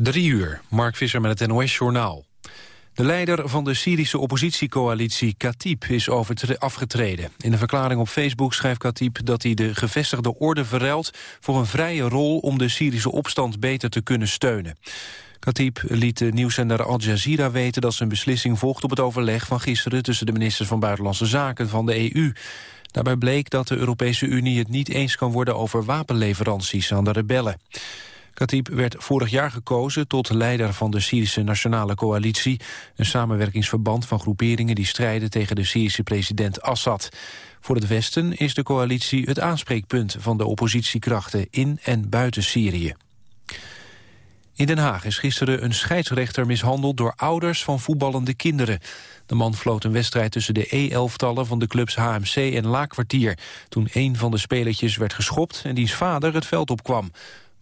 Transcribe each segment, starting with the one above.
Drie uur, Mark Visser met het NOS-journaal. De leider van de Syrische oppositiecoalitie, Khatib, is afgetreden. In een verklaring op Facebook schrijft Khatib dat hij de gevestigde orde verruilt... voor een vrije rol om de Syrische opstand beter te kunnen steunen. Khatib liet de nieuwszender Al Jazeera weten dat zijn beslissing volgt op het overleg van gisteren tussen de ministers van Buitenlandse Zaken van de EU. Daarbij bleek dat de Europese Unie het niet eens kan worden over wapenleveranties aan de rebellen. Khatib werd vorig jaar gekozen tot leider van de Syrische Nationale Coalitie, een samenwerkingsverband van groeperingen die strijden tegen de Syrische president Assad. Voor het Westen is de coalitie het aanspreekpunt van de oppositiekrachten in en buiten Syrië. In Den Haag is gisteren een scheidsrechter mishandeld door ouders van voetballende kinderen. De man floot een wedstrijd tussen de E-elftallen van de clubs HMC en Laakkwartier... toen een van de spelertjes werd geschopt en diens vader het veld opkwam.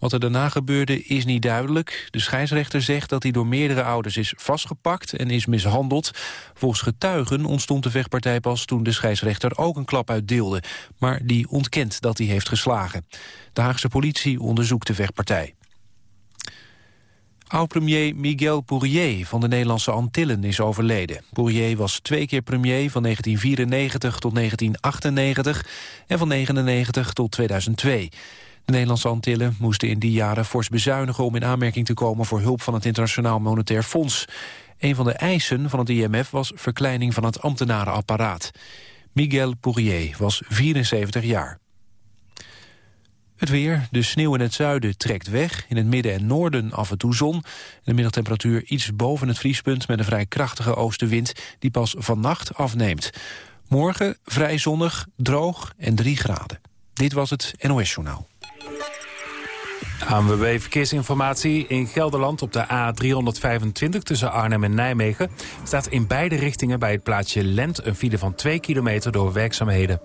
Wat er daarna gebeurde is niet duidelijk. De scheidsrechter zegt dat hij door meerdere ouders is vastgepakt en is mishandeld. Volgens getuigen ontstond de vechtpartij pas toen de scheidsrechter ook een klap uitdeelde. Maar die ontkent dat hij heeft geslagen. De Haagse politie onderzoekt de vechtpartij. Oud-premier Miguel Poirier van de Nederlandse Antillen is overleden. Poirier was twee keer premier van 1994 tot 1998 en van 1999 tot 2002. De Nederlandse Antillen moesten in die jaren fors bezuinigen... om in aanmerking te komen voor hulp van het Internationaal Monetair Fonds. Een van de eisen van het IMF was verkleining van het ambtenarenapparaat. Miguel Poirier was 74 jaar. Het weer, de sneeuw in het zuiden trekt weg. In het midden en noorden af en toe zon. De middagtemperatuur iets boven het vriespunt... met een vrij krachtige oostenwind die pas vannacht afneemt. Morgen vrij zonnig, droog en 3 graden. Dit was het NOS Journaal. ANWB Verkeersinformatie. In Gelderland op de A325 tussen Arnhem en Nijmegen... staat in beide richtingen bij het plaatsje Lent... een file van 2 kilometer door werkzaamheden.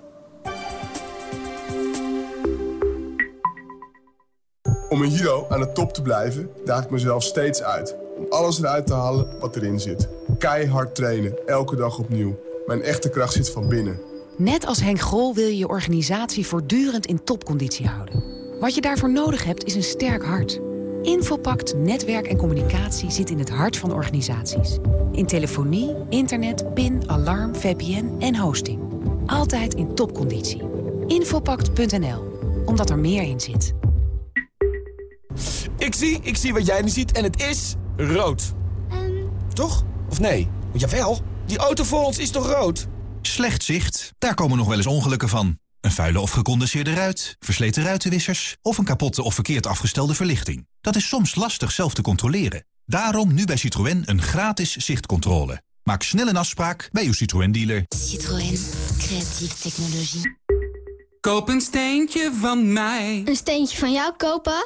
Om een Hero aan de top te blijven, daag ik mezelf steeds uit. Om alles eruit te halen wat erin zit. Keihard trainen, elke dag opnieuw. Mijn echte kracht zit van binnen. Net als Henk Grol wil je je organisatie voortdurend in topconditie houden. Wat je daarvoor nodig hebt is een sterk hart. Infopact Netwerk en Communicatie zit in het hart van organisaties. In telefonie, internet, PIN, alarm, VPN en hosting. Altijd in topconditie. Infopact.nl, omdat er meer in zit. Ik zie, ik zie wat jij nu ziet en het is rood. Toch? Of nee? Jawel, die auto voor ons is toch rood? Slecht zicht, daar komen nog wel eens ongelukken van. Een vuile of gecondenseerde ruit, versleten ruitenwissers... of een kapotte of verkeerd afgestelde verlichting. Dat is soms lastig zelf te controleren. Daarom nu bij Citroën een gratis zichtcontrole. Maak snel een afspraak bij uw Citroën-dealer. Citroën. Creatieve technologie. Koop een steentje van mij. Een steentje van jou kopen?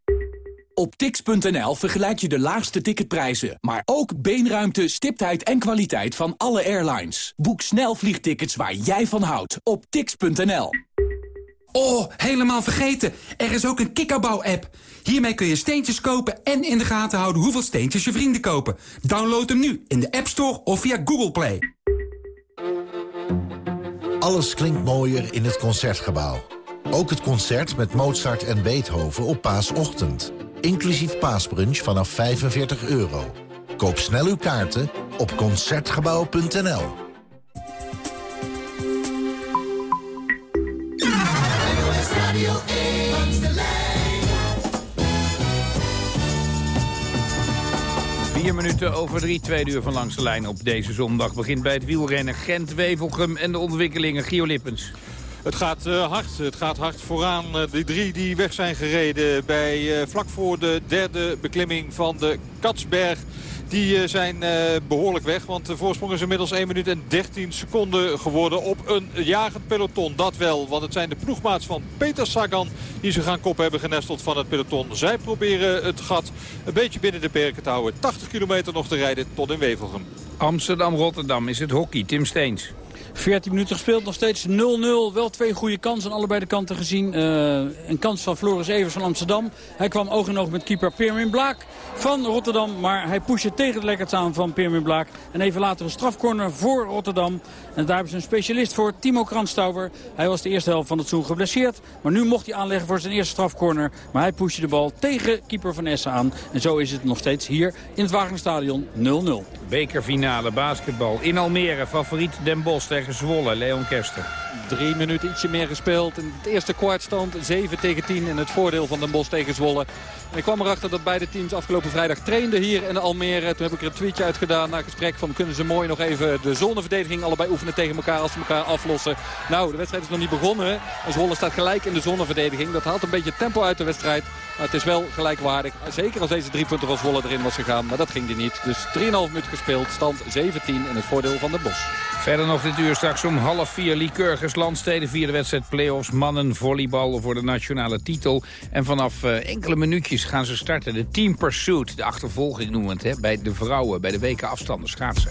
Op tix.nl vergelijk je de laagste ticketprijzen, maar ook beenruimte, stiptheid en kwaliteit van alle airlines. Boek snel vliegtickets waar jij van houdt op tix.nl. Oh, helemaal vergeten. Er is ook een kikkerbouw-app. Hiermee kun je steentjes kopen en in de gaten houden hoeveel steentjes je vrienden kopen. Download hem nu in de App Store of via Google Play. Alles klinkt mooier in het Concertgebouw. Ook het concert met Mozart en Beethoven op paasochtend inclusief paasbrunch vanaf 45 euro. Koop snel uw kaarten op Concertgebouw.nl. Vier minuten over drie, tweede uur van Langs de Lijn op deze zondag... begint bij het wielrennen Gent, Wevelgem en de ontwikkelingen. Gio Lippens. Het gaat uh, hard. Het gaat hard vooraan. Uh, de drie die weg zijn gereden bij uh, vlak voor de derde beklimming van de Katsberg. Die zijn behoorlijk weg, want de voorsprong is inmiddels 1 minuut en 13 seconden geworden op een jagend peloton. Dat wel, want het zijn de ploegmaats van Peter Sagan die ze gaan kop hebben genesteld van het peloton. Zij proberen het gat een beetje binnen de perken te houden. 80 kilometer nog te rijden tot in Wevelgem. Amsterdam-Rotterdam is het hockey. Tim Steens. 14 minuten gespeeld, nog steeds 0-0. Wel twee goede kansen aan allebei de kanten gezien. Uh, een kans van Floris Evers van Amsterdam. Hij kwam oog in oog met keeper Pirmin Blaak van Rotterdam. Maar hij pushte tegen het lekkers aan van Pirmin Blaak. En even later een strafcorner voor Rotterdam. En daar hebben ze een specialist voor, Timo Kranstouwer. Hij was de eerste helft van het seizoen geblesseerd. Maar nu mocht hij aanleggen voor zijn eerste strafcorner. Maar hij pushte de bal tegen keeper Van Essen aan. En zo is het nog steeds hier in het Wageningstadion 0-0. Bekerfinale basketbal in Almere. Favoriet Den Bosch tegen Zwolle. Leon Kersten. Drie minuten ietsje meer gespeeld. In het eerste kwartstand 7 tegen 10 in het voordeel van Den Bosch tegen Zwolle. Ik kwam erachter dat beide teams afgelopen vrijdag trainden hier in Almere. Toen heb ik er een tweetje uit gedaan na gesprek van kunnen ze mooi nog even de zonneverdediging allebei oefenen tegen elkaar als ze elkaar aflossen. Nou, de wedstrijd is nog niet begonnen. En Zwolle staat gelijk in de zonneverdediging. Dat haalt een beetje tempo uit de wedstrijd. Maar het is wel gelijkwaardig. Zeker als deze drie punten van Zwolle erin was gegaan. Maar dat ging er niet. Dus 3,5 minuten gespeeld. Stand 17 in het voordeel van de Bos. Verder nog dit uur straks om half vier Lycurgus Landsteden. Vierde wedstrijd play-offs mannen volleybal voor de nationale titel. En vanaf uh, enkele minuutjes gaan ze starten. De Team Pursuit, de achtervolging noemen we het, hè, bij de vrouwen. Bij de weken afstanden schaatsen.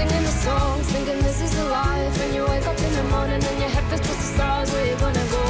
Singing the songs, thinking this is the life, and you wake up in the morning and your head feels the stars. Where you gonna go?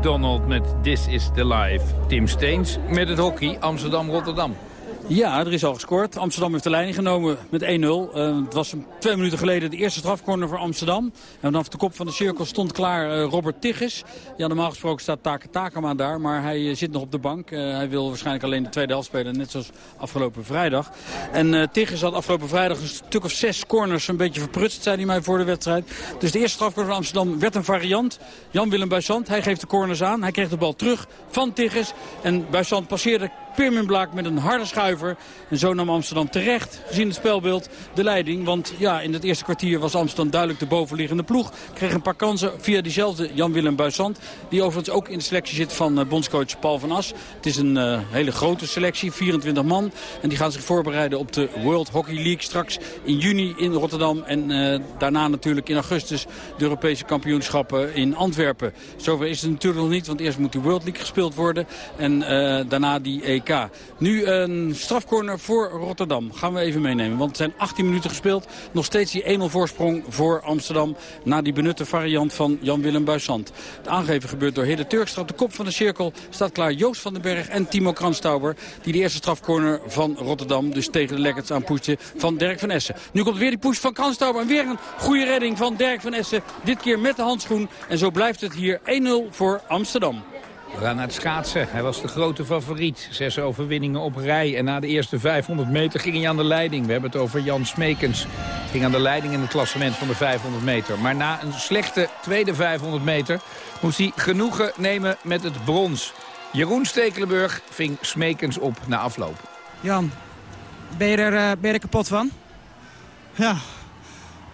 McDonald met This is the Life. Tim Steens met het hockey Amsterdam-Rotterdam. Ja, er is al gescoord. Amsterdam heeft de leiding genomen met 1-0. Eh, het was twee minuten geleden de eerste strafcorner voor Amsterdam. En vanaf de kop van de cirkel stond klaar eh, Robert Tigges. Ja, normaal gesproken staat Take Takema daar, maar hij eh, zit nog op de bank. Hij wil waarschijnlijk alleen de tweede helft spelen, net zoals afgelopen vrijdag. En Tigges had afgelopen vrijdag een stuk of zes corners een beetje verprutst, zei hij mij voor de wedstrijd. Dus de eerste strafcorner van Amsterdam werd een variant. Jan-Willem Buissant, hij geeft de corners aan. Hij kreeg de bal terug van Tigges. En Buissant passeerde Pirmin Blaak met een harde schuiver. En zo nam Amsterdam terecht, gezien het spelbeeld, de leiding. Want ja, in het eerste kwartier was Amsterdam duidelijk de bovenliggende ploeg. Kreeg een paar kansen via diezelfde Jan-Willem Buissant. Die overigens ook in de selectie zit van uh, bondscoach Paul van As. Het is een uh, hele grote selectie, 24 man. En die gaan zich voorbereiden op de World Hockey League straks in juni in Rotterdam. En uh, daarna natuurlijk in augustus de Europese kampioenschappen in Antwerpen. Zover is het natuurlijk nog niet, want eerst moet de World League gespeeld worden. En daarna die EK. Nu een strafcorner voor Rotterdam. Gaan we even meenemen, want het zijn 18 minuten gespeeld. Nog steeds die 1-0 voorsprong voor Amsterdam na die benutte variant van Jan-Willem Buissant. Het aangeven gebeurt door Hidde Turkstra. Op de kop van de cirkel staat klaar Joost van den Berg en Timo Kranstauber. Die de eerste strafcorner van Rotterdam dus tegen de lekkers aan van Dirk van Essen. Nu komt weer die push van Kranstauber en weer een goede redding van Dirk van Essen. Dit keer met de handschoen en zo blijft het hier 1-0 voor Amsterdam. We gaan naar het schaatsen. Hij was de grote favoriet. Zes overwinningen op rij. En na de eerste 500 meter ging hij aan de leiding. We hebben het over Jan Smekens. Ging aan de leiding in het klassement van de 500 meter. Maar na een slechte tweede 500 meter moest hij genoegen nemen met het brons. Jeroen Stekelenburg ving Smekens op na afloop. Jan, ben je er, uh, ben je er kapot van? Ja,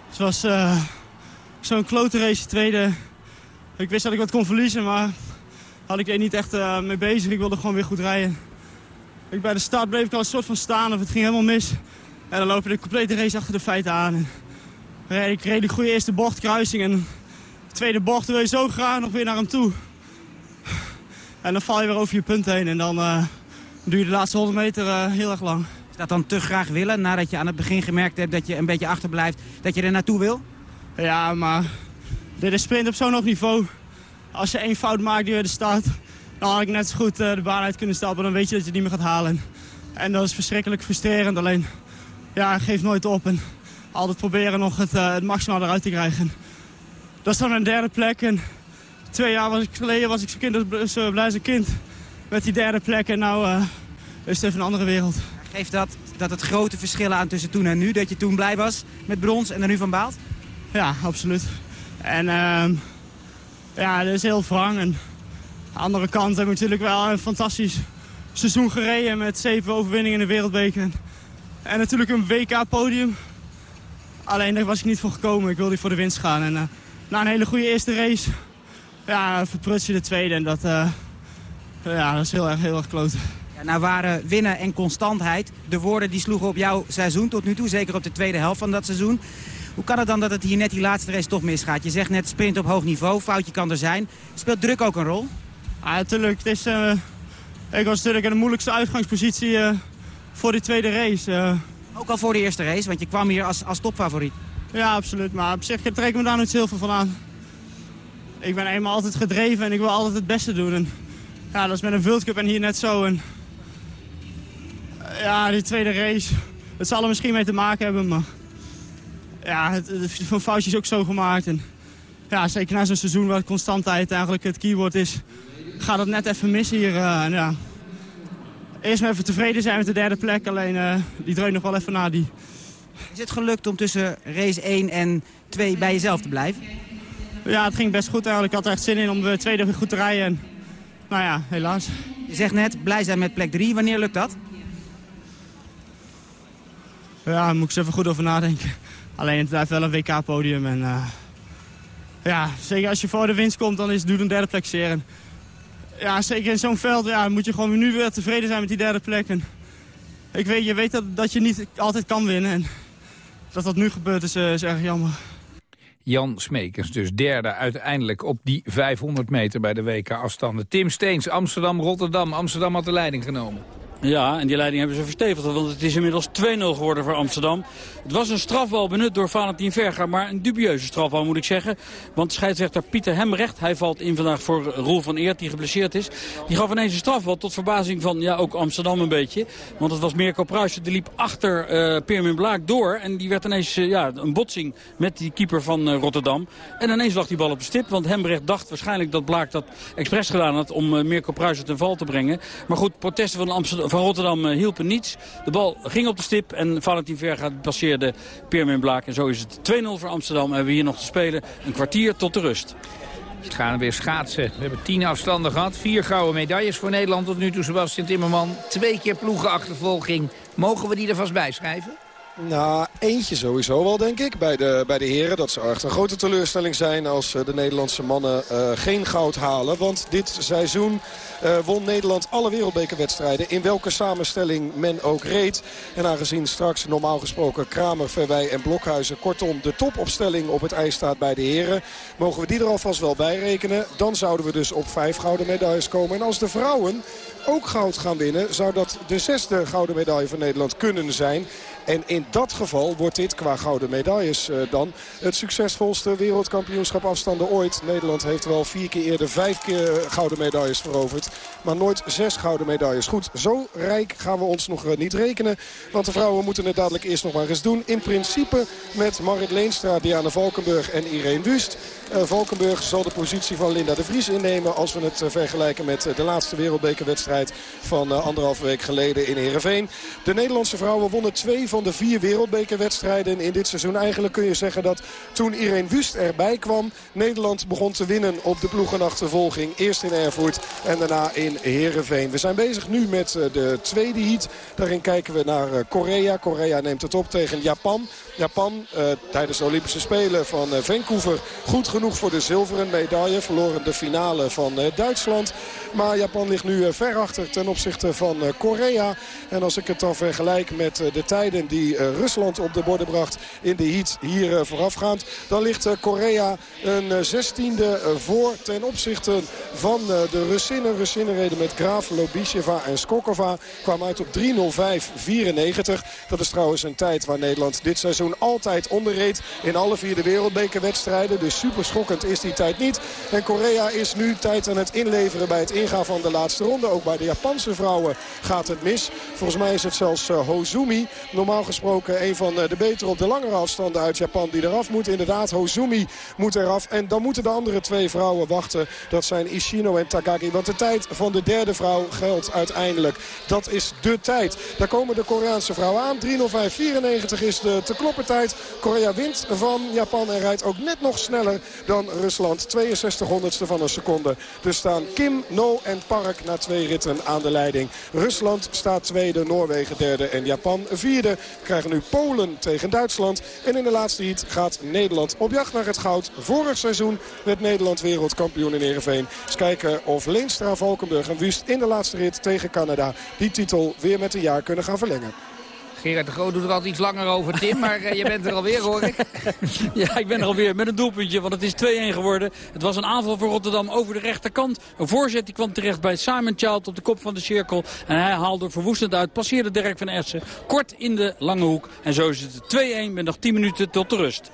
het was uh, zo'n klote race tweede. Ik wist dat ik wat kon verliezen, maar had ik er niet echt uh, mee bezig. Ik wilde gewoon weer goed rijden. Ik, bij de start bleef ik al een soort van staan of het ging helemaal mis. En dan loop je de complete race achter de feiten aan. En ik reed een goede eerste bochtkruising en de tweede bocht wil je zo graag nog weer naar hem toe. En dan val je weer over je punt heen en dan uh, duur je de laatste 100 meter uh, heel erg lang. Is dat dan te graag willen, nadat je aan het begin gemerkt hebt dat je een beetje achterblijft, dat je er naartoe wil? Ja, maar dit is sprint op zo'n hoog niveau als je één fout maakt die de start, dan had ik net zo goed uh, de baan uit kunnen stappen. Dan weet je dat je het niet meer gaat halen. En dat is verschrikkelijk frustrerend. Alleen, ja, geef nooit op. En altijd proberen nog het, uh, het maximaal eruit te krijgen. Dat is dan mijn derde plek. En twee jaar was ik, geleden was ik zo, kind, zo blij als een kind. Met die derde plek. En nou uh, is het even een andere wereld. Geeft dat, dat het grote verschillen aan tussen toen en nu? Dat je toen blij was met brons en er nu van baalt? Ja, absoluut. En... Uh, ja, dat is heel wrang. En aan de andere kant heb ik natuurlijk wel een fantastisch seizoen gereden met zeven overwinningen in de wereldbeker. En natuurlijk een WK-podium. Alleen daar was ik niet voor gekomen. Ik wilde voor de winst gaan. En uh, na een hele goede eerste race ja, verpruts je de tweede. En dat, uh, ja, dat is heel erg, heel erg kloten. Ja, nou waren winnen en constantheid de woorden die sloegen op jouw seizoen tot nu toe. Zeker op de tweede helft van dat seizoen. Hoe kan het dan dat het hier net die laatste race toch misgaat? Je zegt net sprint op hoog niveau, foutje kan er zijn. Speelt druk ook een rol? Ja, natuurlijk. Het is, uh, ik was natuurlijk in de moeilijkste uitgangspositie uh, voor die tweede race. Uh. Ook al voor de eerste race, want je kwam hier als, als topfavoriet. Ja, absoluut. Maar op zich trek ik me daar niet heel veel van aan. Ik ben eenmaal altijd gedreven en ik wil altijd het beste doen. En, ja, dat is met een World Cup en hier net zo. En, ja, die tweede race, het zal er misschien mee te maken hebben, maar ja, het, het, foutje is ook zo gemaakt. En, ja, zeker na zo'n seizoen waar constantheid eigenlijk het keyword is, gaat het net even mis hier. Uh, en, ja. Eerst maar even tevreden zijn met de derde plek, alleen uh, die dreunt nog wel even na die. Is het gelukt om tussen race 1 en 2 bij jezelf te blijven? Ja, het ging best goed eigenlijk. Ik had er echt zin in om de tweede goed te rijden. En, nou ja, helaas. Je zegt net, blij zijn met plek 3. Wanneer lukt dat? Ja, daar moet ik eens even goed over nadenken. Alleen blijft wel een WK-podium. En uh, ja, zeker als je voor de winst komt, dan is het een derde plek zeer. ja, zeker in zo'n veld ja, moet je gewoon nu weer tevreden zijn met die derde plek. En ik weet, je weet dat, dat je niet altijd kan winnen. En dat dat nu gebeurt is, uh, is erg jammer. Jan Smekens, dus derde uiteindelijk op die 500 meter bij de WK-afstanden. Tim Steens, Amsterdam-Rotterdam. Amsterdam had de leiding genomen. Ja, en die leiding hebben ze verstevigd, want het is inmiddels 2-0 geworden voor Amsterdam. Het was een strafbal benut door Valentin Verga, maar een dubieuze strafbal moet ik zeggen. Want scheidsrechter Pieter Hemrecht, hij valt in vandaag voor Roel van Eert, die geblesseerd is. Die gaf ineens een strafbal tot verbazing van, ja, ook Amsterdam een beetje. Want het was Mirko Pruijsen, die liep achter uh, Pirmin Blaak door. En die werd ineens uh, ja, een botsing met die keeper van uh, Rotterdam. En ineens lag die bal op de stip, want Hemrecht dacht waarschijnlijk dat Blaak dat expres gedaan had om Mirko Pruijsen ten val te brengen. Maar goed, protesten van, Amsterdam, van Rotterdam hielpen niets. De bal ging op de stip en Valentin Verga passeerde Piermin Blaak. En zo is het 2-0 voor Amsterdam. En we hier nog te spelen een kwartier tot de rust. Het gaan weer schaatsen. We hebben tien afstanden gehad. Vier gouden medailles voor Nederland tot nu toe. Sebastian Timmerman. Twee keer ploegenachtervolging. Mogen we die er vast bij schrijven? Nou, eentje sowieso wel, denk ik, bij de, bij de heren. Dat zou echt een grote teleurstelling zijn als eh, de Nederlandse mannen uh, geen goud halen. Want dit seizoen uh, won Nederland alle wereldbekerwedstrijden. In welke samenstelling men ook reed. En aangezien straks normaal gesproken Kramer, Verwij en Blokhuizen... kortom de topopstelling op het ijs staat bij de heren... mogen we die er alvast wel bij rekenen. Dan zouden we dus op vijf gouden medailles komen. En als de vrouwen ook goud gaan winnen... zou dat de zesde gouden medaille van Nederland kunnen zijn. En in dat geval wordt dit qua gouden medailles uh, dan het succesvolste wereldkampioenschap afstanden ooit. Nederland heeft wel vier keer eerder vijf keer gouden medailles veroverd. Maar nooit zes gouden medailles. Goed, zo rijk gaan we ons nog uh, niet rekenen. Want de vrouwen moeten het dadelijk eerst nog maar eens doen. In principe met Marit Leenstra, Diana Valkenburg en Irene Wust. Valkenburg zal de positie van Linda de Vries innemen... als we het vergelijken met de laatste wereldbekerwedstrijd van anderhalve week geleden in Heerenveen. De Nederlandse vrouwen wonnen twee van de vier wereldbekerwedstrijden in dit seizoen. Eigenlijk kun je zeggen dat toen Irene Wust erbij kwam... Nederland begon te winnen op de ploegenachtervolging. Eerst in Erfurt en daarna in Heerenveen. We zijn bezig nu met de tweede heat. Daarin kijken we naar Korea. Korea neemt het op tegen Japan. Japan uh, tijdens de Olympische Spelen van Vancouver goed genoeg voor de zilveren medaille. Verloren de finale van Duitsland. Maar Japan ligt nu ver achter ten opzichte van Korea. En als ik het dan vergelijk met de tijden die Rusland op de borden bracht in de heat hier voorafgaand. Dan ligt Korea een zestiende voor ten opzichte van de Russinnen. Russinnen reden met Graaf, Lobisheva en Skokova. Kwamen uit op 3.05.94. Dat is trouwens een tijd waar Nederland dit seizoen altijd onderreed in alle vier de wereldbekerwedstrijden. Dus super schokkend is die tijd niet. En Korea is nu tijd aan het inleveren bij het van de laatste ronde. Ook bij de Japanse vrouwen gaat het mis. Volgens mij is het zelfs uh, Hozumi. Normaal gesproken een van uh, de betere op de langere afstanden uit Japan die eraf moet. Inderdaad, Hozumi moet eraf. En dan moeten de andere twee vrouwen wachten. Dat zijn Ishino en Takagi. Want de tijd van de derde vrouw geldt uiteindelijk. Dat is de tijd. Daar komen de Koreaanse vrouwen aan. 3.05.94 is de te kloppen tijd. Korea wint van Japan en rijdt ook net nog sneller dan Rusland. 62 honderdste van een seconde. Dus staan Kim, No en Park na twee ritten aan de leiding. Rusland staat tweede, Noorwegen derde en Japan vierde. Krijgen nu Polen tegen Duitsland. En in de laatste heat gaat Nederland op jacht naar het goud. Vorig seizoen werd Nederland wereldkampioen in Ereveen. Eens kijken of Leenstra, Valkenburg en Wust in de laatste rit tegen Canada... die titel weer met een jaar kunnen gaan verlengen. Gerard de Groot doet er altijd iets langer over, Tim. Maar uh, je bent er alweer, hoor ik. ja, ik ben er alweer met een doelpuntje, want het is 2-1 geworden. Het was een aanval voor Rotterdam over de rechterkant. Een voorzet die kwam terecht bij Simon Child op de kop van de cirkel. En hij haalde verwoestend uit, passeerde Dirk van Essen. Kort in de lange hoek. En zo is het 2-1 met nog 10 minuten tot de rust.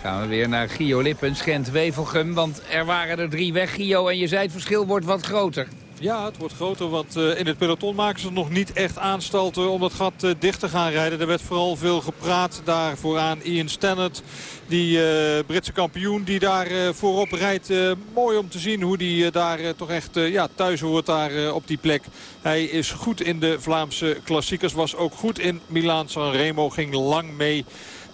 Gaan we weer naar Gio Lippens, Gent, Wevelgem. Want er waren er drie weg, Gio. En je zei het verschil wordt wat groter. Ja, het wordt groter, want uh, in het peloton maken ze nog niet echt aanstalten om dat gat uh, dicht te gaan rijden. Er werd vooral veel gepraat daar vooraan. Ian Stannard, die uh, Britse kampioen, die daar voorop rijdt. mooi om te zien hoe die daar toch echt ja, thuis hoort daar op die plek. Hij is goed in de Vlaamse klassiekers, was ook goed in Milaan San Remo, ging lang mee.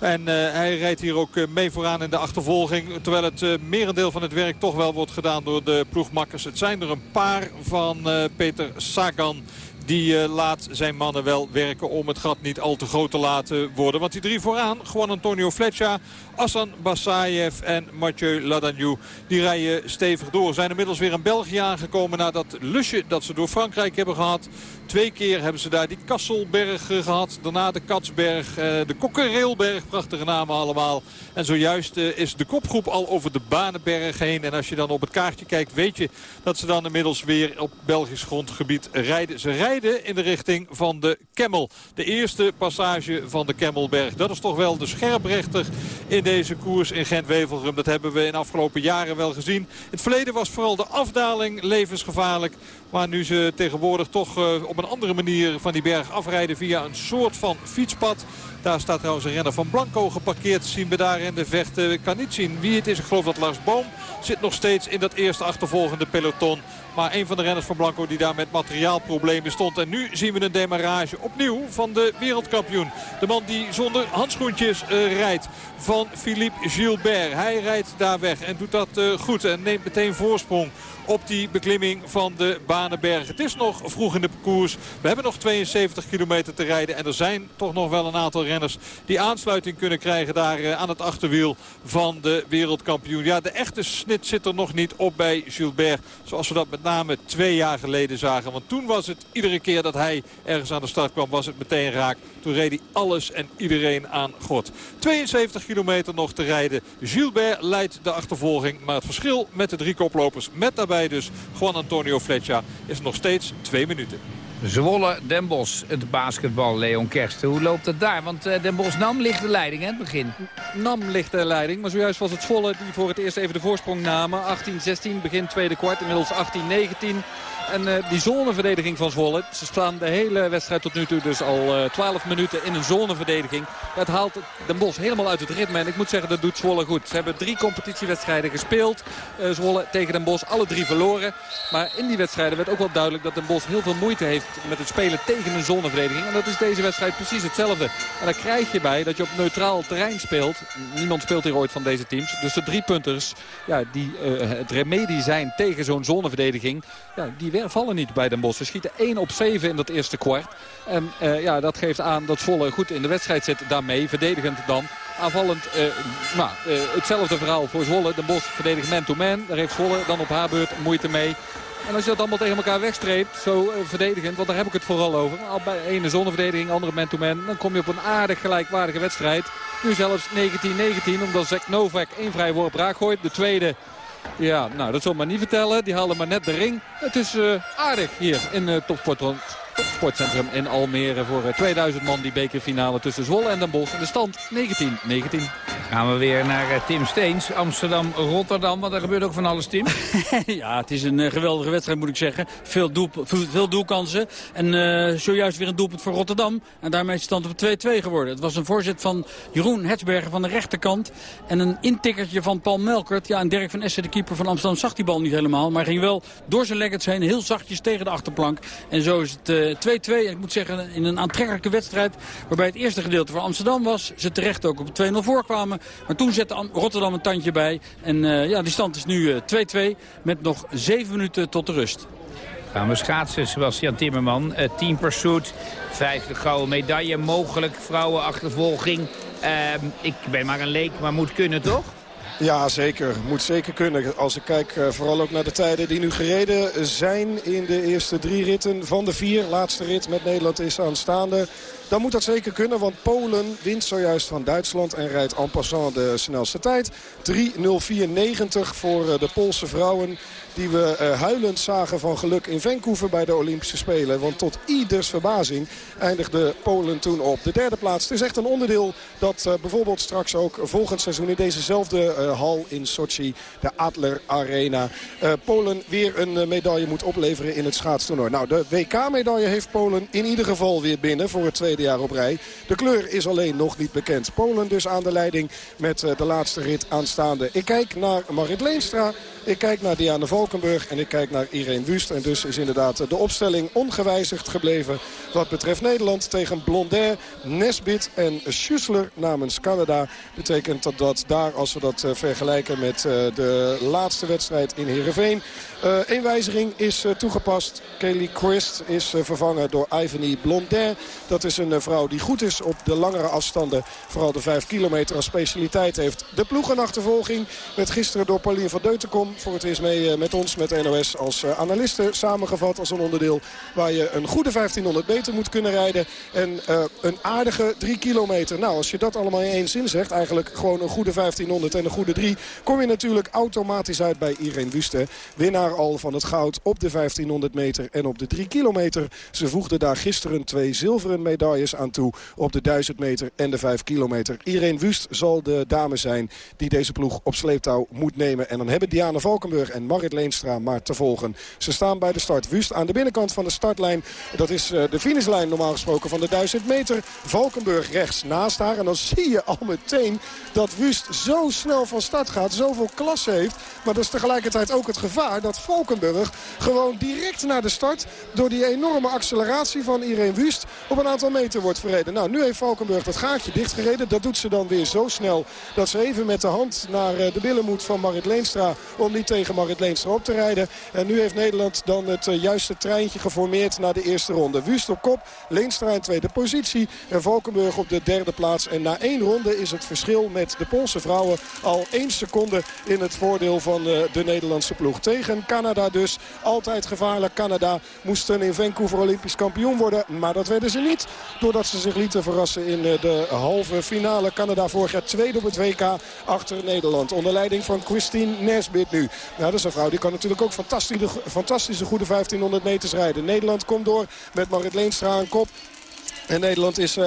En uh, hij rijdt hier ook uh, mee vooraan in de achtervolging. Terwijl het uh, merendeel van het werk toch wel wordt gedaan door de ploegmakkers. Het zijn er een paar van Peter Sagan die laat zijn mannen wel werken om het gat niet al te groot te laten worden. Want die drie vooraan, Juan Antonio Fletcher, Assan Basayev en Mathieu Ladagnou, die rijden stevig door. Zijn inmiddels weer in België aangekomen na dat lusje dat ze door Frankrijk hebben gehad. Twee keer hebben ze daar die Kasselberg gehad. Daarna de Katsberg, uh, de Kokkereelberg. Prachtige namen allemaal. En zojuist uh, is de kopgroep al over de Banenberg heen. En als je dan op het kaartje kijkt weet je dat ze dan inmiddels weer op Belgisch grondgebied rijden. Ze rijden in de richting van de Kemmel. De eerste passage van de Kemmelberg. Dat is toch wel de scherprechter in deze koers in Gent-Wevelgem. Dat hebben we in de afgelopen jaren wel gezien. In het verleden was vooral de afdaling levensgevaarlijk. Maar nu ze tegenwoordig toch uh, op een andere manier van die berg afrijden via een soort van fietspad. Daar staat trouwens een renner van Blanco geparkeerd. Zien we daar in de vechten. Ik kan niet zien wie het is. Ik geloof dat Lars Boom zit nog steeds in dat eerste achtervolgende peloton. Maar een van de renners van Blanco die daar met materiaalproblemen stond. En nu zien we een demarrage opnieuw van de wereldkampioen. De man die zonder handschoentjes uh, rijdt van Philippe Gilbert. Hij rijdt daar weg en doet dat uh, goed en neemt meteen voorsprong op die beklimming van de Banenberg. Het is nog vroeg in de parcours. We hebben nog 72 kilometer te rijden. En er zijn toch nog wel een aantal renners die aansluiting kunnen krijgen daar eh, aan het achterwiel van de wereldkampioen. Ja, de echte snit zit er nog niet op bij Gilbert. Zoals we dat met name twee jaar geleden zagen. Want toen was het iedere keer dat hij ergens aan de start kwam was het meteen raak. Toen reed hij alles en iedereen aan God. 72 kilometer nog te rijden. Gilbert leidt de achtervolging. Maar het verschil met de drie koplopers met daarbij dus Juan Antonio Fletcher is nog steeds twee minuten. Zwolle, Den Bosch, het basketbal, Leon Kersten. Hoe loopt het daar? Want uh, Den Bosch nam ligt de leiding, hè, het begin. Nam ligt de leiding, maar zojuist was het Zwolle die voor het eerst even de voorsprong namen. 18-16, begin tweede kwart, inmiddels 18-19. En uh, die zoneverdediging van Zwolle. Ze staan de hele wedstrijd tot nu toe dus al uh, 12 minuten in een zoneverdediging. Dat haalt Den Bosch helemaal uit het ritme. En ik moet zeggen, dat doet Zwolle goed. Ze hebben drie competitiewedstrijden gespeeld. Uh, Zwolle tegen Den Bosch. Alle drie verloren. Maar in die wedstrijden werd ook wel duidelijk dat Den Bosch heel veel moeite heeft met het spelen tegen een zoneverdediging. En dat is deze wedstrijd precies hetzelfde. En daar krijg je bij dat je op neutraal terrein speelt. Niemand speelt hier ooit van deze teams. Dus de drie punters ja, die het remedie zijn tegen zo'n zoneverdediging. Ja, die vallen niet bij Den Bosch. Ze schieten 1 op 7 in dat eerste kwart. En uh, ja, dat geeft aan dat Zwolle goed in de wedstrijd zit daarmee. Verdedigend dan. Aanvallend, uh, nou, uh, hetzelfde verhaal voor Zwolle. Den Bosch verdedigt man-to-man. Daar heeft Zwolle dan op haar beurt moeite mee. En als je dat allemaal tegen elkaar wegstreept, zo verdedigend, want daar heb ik het vooral over. Al bij ene zonneverdediging, andere man-to-man. Dan kom je op een aardig gelijkwaardige wedstrijd. Nu zelfs 19-19, omdat Zek Novak één vrij worp raak gooit. De tweede ja, nou, dat zal maar niet vertellen. Die haalde maar net de ring. Het is uh, aardig hier in uh, Topsport Sportcentrum in Almere voor 2000 man die bekerfinale tussen Zwolle en Den Bosch. De stand 19-19. Gaan we weer naar uh, Tim Steens, Amsterdam-Rotterdam. Want daar gebeurt ook van alles, Tim. ja, het is een uh, geweldige wedstrijd, moet ik zeggen. Veel, doel, veel doelkansen. En uh, zojuist weer een doelpunt voor Rotterdam. En daarmee is de stand op 2-2 geworden. Het was een voorzet van Jeroen Hetsberger van de rechterkant. En een intikkertje van Paul Melkert. Ja, en Dirk van Essen, de keeper van Amsterdam, zag die bal niet helemaal. Maar ging wel door zijn leggers heen, heel zachtjes tegen de achterplank. En zo is het 2-2. En ik moet zeggen, in een aantrekkelijke wedstrijd... waarbij het eerste gedeelte voor Amsterdam was... ze terecht ook op 2-0 voorkwamen. Maar toen zette Rotterdam een tandje bij. En uh, ja, die stand is nu 2-2 uh, met nog 7 minuten tot de rust. Gaan we schaatsen, Sebastian Timmerman. Uh, team Pursuit, vijfde gouden medaille. Mogelijk vrouwenachtervolging. ik ben maar een leek, maar moet kunnen, toch? Ja, zeker. Moet zeker kunnen. Als ik kijk uh, vooral ook naar de tijden die nu gereden zijn in de eerste drie ritten van de vier. Laatste rit met Nederland is aanstaande. Dan moet dat zeker kunnen, want Polen wint zojuist van Duitsland en rijdt en passant de snelste tijd. 3.04.90 voor uh, de Poolse vrouwen die we uh, huilend zagen van geluk in Vancouver bij de Olympische Spelen. Want tot ieders verbazing eindigde Polen toen op de derde plaats. Het is echt een onderdeel dat uh, bijvoorbeeld straks ook volgend seizoen in dezezelfde hal in Sochi, de Adler Arena, Polen weer een medaille moet opleveren in het schaatstoernooi. Nou, de WK-medaille heeft Polen in ieder geval weer binnen voor het tweede jaar op rij. De kleur is alleen nog niet bekend. Polen dus aan de leiding met de laatste rit aanstaande. Ik kijk naar Marit Leenstra. Ik kijk naar Diana Valkenburg en ik kijk naar Irene Wust. En dus is inderdaad de opstelling ongewijzigd gebleven wat betreft Nederland tegen Blondet, Nesbit en Schussler namens Canada. Betekent dat, dat daar, als we dat uh, vergelijken met uh, de laatste wedstrijd in Heerenveen... Uh, wijziging is toegepast. Kelly Christ is vervangen door Ivany Blondet. Dat is een vrouw die goed is op de langere afstanden. Vooral de 5 kilometer als specialiteit heeft. De ploegenachtervolging werd gisteren door Pauline van Deutenkom voor het eerst mee met ons, met NOS als analiste samengevat als een onderdeel waar je een goede 1500 meter moet kunnen rijden. En een aardige 3 kilometer. Nou, als je dat allemaal in één zin zegt, eigenlijk gewoon een goede 1500 en een goede 3, kom je natuurlijk automatisch uit bij Irene Wuste. Winnaar al van het goud op de 1500 meter en op de 3 kilometer. Ze voegde daar gisteren twee zilveren medailles medailles aan toe op de 1000 meter en de 5 kilometer. Irene Wust zal de dame zijn die deze ploeg op sleeptouw moet nemen. En dan hebben Diana Valkenburg en Marit Leenstra maar te volgen. Ze staan bij de start. Wust aan de binnenkant van de startlijn. Dat is eh, de finishlijn normaal gesproken van de 1000 meter. Valkenburg rechts naast haar. En dan zie je al meteen dat Wust zo snel van start gaat. Zoveel klasse heeft. Maar dat is tegelijkertijd ook het gevaar dat Valkenburg gewoon direct naar de start... door die enorme acceleratie van Irene Wust op een aantal wordt verreden. Nou, nu heeft Valkenburg dat gaatje dichtgereden. Dat doet ze dan weer zo snel dat ze even met de hand naar eh, de billen moet van Marit Leenstra... om niet tegen Marit Leenstra op te rijden. En nu heeft Nederland dan het eh, juiste treintje geformeerd naar de eerste ronde. Wust op kop, Leenstra in tweede positie en Valkenburg op de derde plaats. En na één ronde is het verschil met de Poolse vrouwen al één seconde in het voordeel van eh, de Nederlandse ploeg. Tegen Canada dus. Altijd gevaarlijk. Canada moesten in Vancouver Olympisch kampioen worden. Maar dat werden ze niet. Doordat ze zich lieten verrassen in eh, de halve finale. Canada vorig jaar tweede op het WK achter Nederland. Onder leiding van Christine Nesbit nu. Nou, dat is een vrouw die kan natuurlijk ook fantastische, fantastische goede 1500 meters rijden. Nederland komt door met Marit Leenstra aan kop. En Nederland is 1,4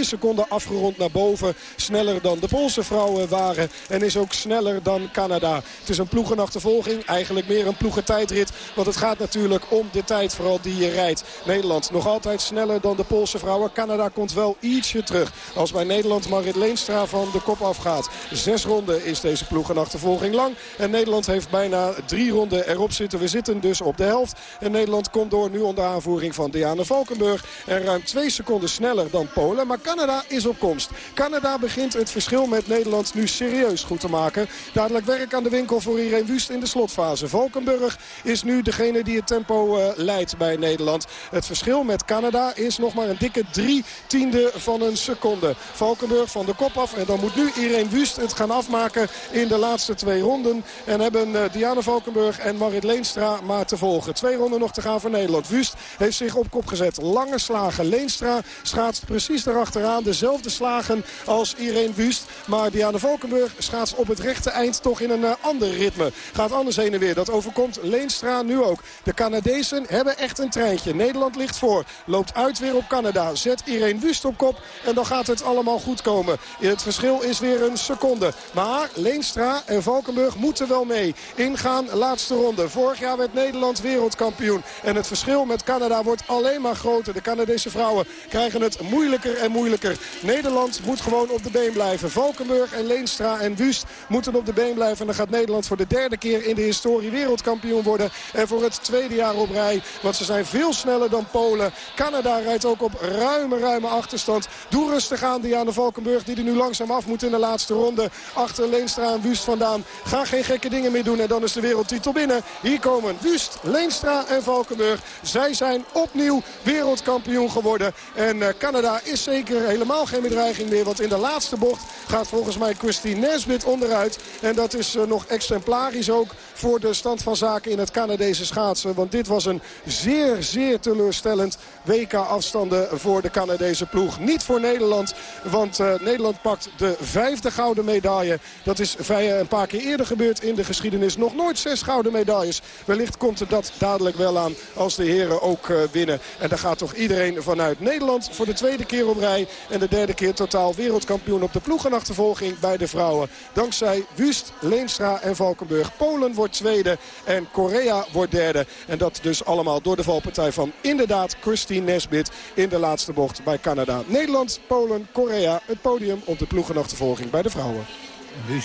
seconden afgerond naar boven. Sneller dan de Poolse vrouwen waren. En is ook sneller dan Canada. Het is een ploegenachtervolging. Eigenlijk meer een ploegentijdrit. Want het gaat natuurlijk om de tijd vooral die je rijdt. Nederland nog altijd sneller dan de Poolse vrouwen. Canada komt wel ietsje terug. Als bij Nederland Marit Leenstra van de kop afgaat. Zes ronden is deze ploegenachtervolging lang. En Nederland heeft bijna drie ronden erop zitten. We zitten dus op de helft. En Nederland komt door nu onder aanvoering van Diana Valkenburg. En ruim twee seconden sneller dan Polen. Maar Canada is op komst. Canada begint het verschil met Nederland nu serieus goed te maken. Dadelijk werk aan de winkel voor Irene Wust in de slotfase. Valkenburg is nu degene die het tempo uh, leidt bij Nederland. Het verschil met Canada is nog maar een dikke drie tiende van een seconde. Valkenburg van de kop af. En dan moet nu Irene Wust het gaan afmaken in de laatste twee ronden. En hebben uh, Diana Valkenburg en Marit Leenstra maar te volgen. Twee ronden nog te gaan voor Nederland. Wust heeft zich op kop gezet. Lange slagen. Leenstra schaatst precies erachteraan. Dezelfde slagen als Irene Wust. Maar Diana Valkenburg schaatst op het rechte eind toch in een uh, ander ritme. Gaat anders heen en weer. Dat overkomt Leenstra nu ook. De Canadezen hebben echt een treintje. Nederland ligt voor. Loopt uit weer op Canada. Zet Irene Wust op kop. En dan gaat het allemaal goed komen. Het verschil is weer een seconde. Maar Leenstra en Valkenburg moeten wel mee. Ingaan, laatste ronde. Vorig jaar werd Nederland wereldkampioen. En het verschil met Canada wordt alleen maar groter. De Canadese vrouwen krijgen het moeilijker en moeilijker. Nederland moet gewoon op de been blijven. Valkenburg en Leenstra en Wust moeten op de been blijven. En dan gaat Nederland voor de derde keer in de historie wereldkampioen worden. En voor het tweede jaar op rij. Want ze zijn veel sneller dan Polen. Canada rijdt ook op ruime, ruime achterstand. Doe rustig aan Diana Valkenburg die er nu langzaam af moet in de laatste ronde. Achter Leenstra en Wust vandaan. Ga geen gekke dingen meer doen en dan is de wereldtitel binnen. Hier komen Wust, Leenstra en Valkenburg. Zij zijn opnieuw wereldkampioen geworden. En uh, Canada is zeker helemaal geen bedreiging meer. Want in de laatste bocht gaat volgens mij Christine Nesbit onderuit. En dat is uh, nog exemplarisch ook voor de stand van zaken in het Canadese schaatsen. Want dit was een zeer, zeer teleurstellend WK-afstanden voor de Canadese ploeg. Niet voor Nederland, want uh, Nederland pakt de vijfde gouden medaille. Dat is een paar keer eerder gebeurd in de geschiedenis. Nog nooit zes gouden medailles. Wellicht komt er dat dadelijk wel aan als de heren ook winnen. En daar gaat toch iedereen vanuit Nederland voor de tweede keer op rij. En de derde keer totaal wereldkampioen op de ploegenachtervolging bij de vrouwen. Dankzij Wust, Leenstra en Valkenburg. Polen wordt tweede en Korea wordt derde. En dat dus allemaal door de valpartij van inderdaad Christine Nesbit in de laatste bocht bij Canada. Nederland, Polen, Korea. Het podium op de ploegenachtervolging bij de vrouwen.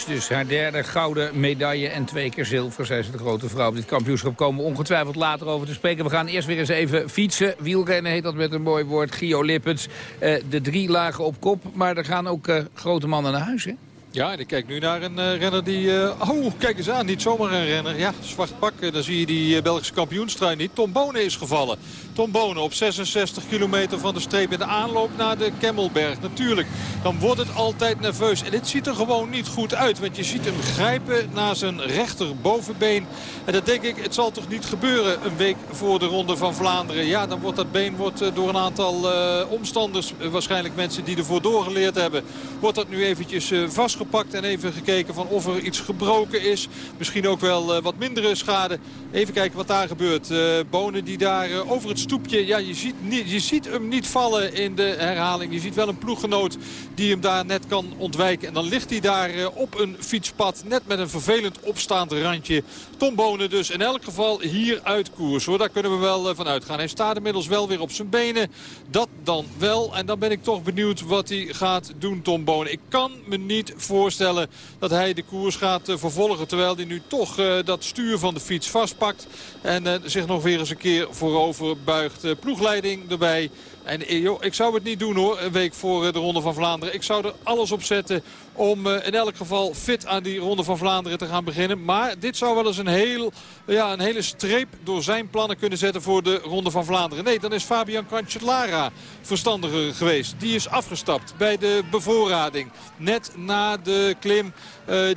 Dus, haar derde gouden medaille en twee keer zilver. Zij is de grote vrouw op dit kampioenschap. Komen ongetwijfeld later over te spreken. We gaan eerst weer eens even fietsen. Wielrennen heet dat met een mooi woord. Gio Lippens. Uh, de drie lagen op kop. Maar er gaan ook uh, grote mannen naar huis, hè? Ja, en ik kijk nu naar een uh, renner die... Uh, oh, kijk eens aan, niet zomaar een renner. Ja, zwart pak, uh, dan zie je die Belgische kampioenstrui niet. Tom Bonen is gevallen. Tom Bonen op 66 kilometer van de streep in de aanloop naar de Kemmelberg. Natuurlijk, dan wordt het altijd nerveus. En dit ziet er gewoon niet goed uit. Want je ziet hem grijpen naar zijn rechterbovenbeen. En dan denk ik, het zal toch niet gebeuren een week voor de Ronde van Vlaanderen. Ja, dan wordt dat been wordt, door een aantal omstanders, waarschijnlijk mensen die ervoor doorgeleerd hebben... wordt dat nu eventjes vastgepakt opgepakt en even gekeken van of er iets gebroken is. Misschien ook wel wat mindere schade. Even kijken wat daar gebeurt. Bonen die daar over het stoepje... Ja, je ziet, niet, je ziet hem niet vallen in de herhaling. Je ziet wel een ploeggenoot die hem daar net kan ontwijken. En dan ligt hij daar op een fietspad. Net met een vervelend opstaand randje. Tom Bonen dus in elk geval hier uit koers. Hoor. Daar kunnen we wel van uitgaan. Hij staat inmiddels wel weer op zijn benen. Dat dan wel. En dan ben ik toch benieuwd wat hij gaat doen, Tom Bonen. Ik kan me niet voorstellen dat hij de koers gaat uh, vervolgen. Terwijl hij nu toch uh, dat stuur van de fiets vastpakt. En uh, zich nog weer eens een keer voorover buigt. ploegleiding erbij. En joh, ik zou het niet doen hoor, een week voor de Ronde van Vlaanderen. Ik zou er alles op zetten om in elk geval fit aan die Ronde van Vlaanderen te gaan beginnen. Maar dit zou wel eens een, heel, ja, een hele streep door zijn plannen kunnen zetten voor de Ronde van Vlaanderen. Nee, dan is Fabian Cancellara verstandiger geweest. Die is afgestapt bij de bevoorrading. Net na de klim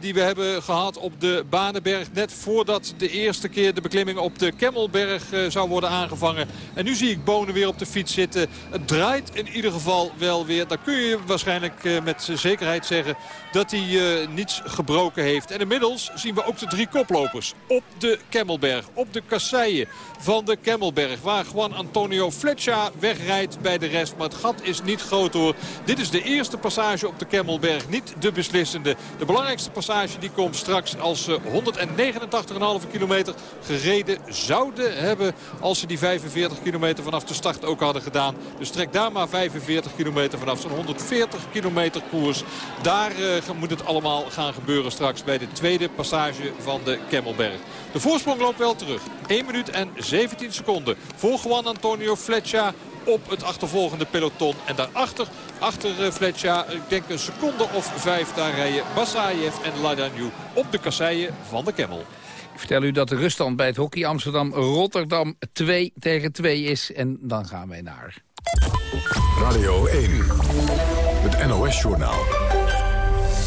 die we hebben gehad op de Banenberg. Net voordat de eerste keer de beklimming op de Kemmelberg uh, zou worden aangevangen. En nu zie ik Bonen weer op de fiets zitten. Het draait in ieder geval wel weer. Dan kun je waarschijnlijk uh, met zekerheid zeggen dat hij niets gebroken heeft. En inmiddels zien we ook de drie koplopers op de Kemmelberg. Op de kasseien van de Kemmelberg. Waar Juan Antonio Fletcher wegrijdt bij de rest. Maar het gat is niet groot hoor. Dit is de eerste passage op de Kemmelberg. Niet de beslissende. De belangrijkste passage die komt straks als ze 189,5 kilometer gereden zouden hebben. Als ze die 45 kilometer vanaf de start ook hadden gedaan. Dus trek daar maar 45 kilometer vanaf. Zo'n 140 kilometer koers. Daar uh, moet het allemaal gaan gebeuren straks bij de tweede passage van de Kemmelberg. De voorsprong loopt wel terug. 1 minuut en 17 seconden voor Juan Antonio Fletcher op het achtervolgende peloton. En daarachter, achter eh, Fletcher, ik denk een seconde of vijf, daar rijden Basayev en Ladaniu op de kasseien van de Kemmel. Ik vertel u dat de ruststand bij het hockey Amsterdam-Rotterdam 2 tegen 2 is. En dan gaan wij naar... Radio 1, het NOS-journaal.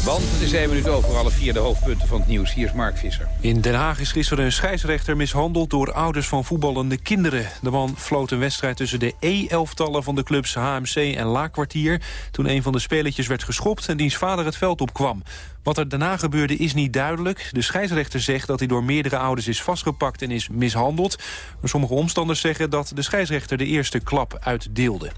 Want het is één minuut over alle vier de hoofdpunten van het nieuws. Hier is Mark Visser. In Den Haag is gisteren een scheidsrechter mishandeld door ouders van voetballende kinderen. De man floot een wedstrijd tussen de E-elftallen van de clubs HMC en Laakkwartier... toen een van de spelertjes werd geschopt en diens vader het veld opkwam. Wat er daarna gebeurde is niet duidelijk. De scheidsrechter zegt dat hij door meerdere ouders is vastgepakt en is mishandeld. Maar sommige omstanders zeggen dat de scheidsrechter de eerste klap uitdeelde.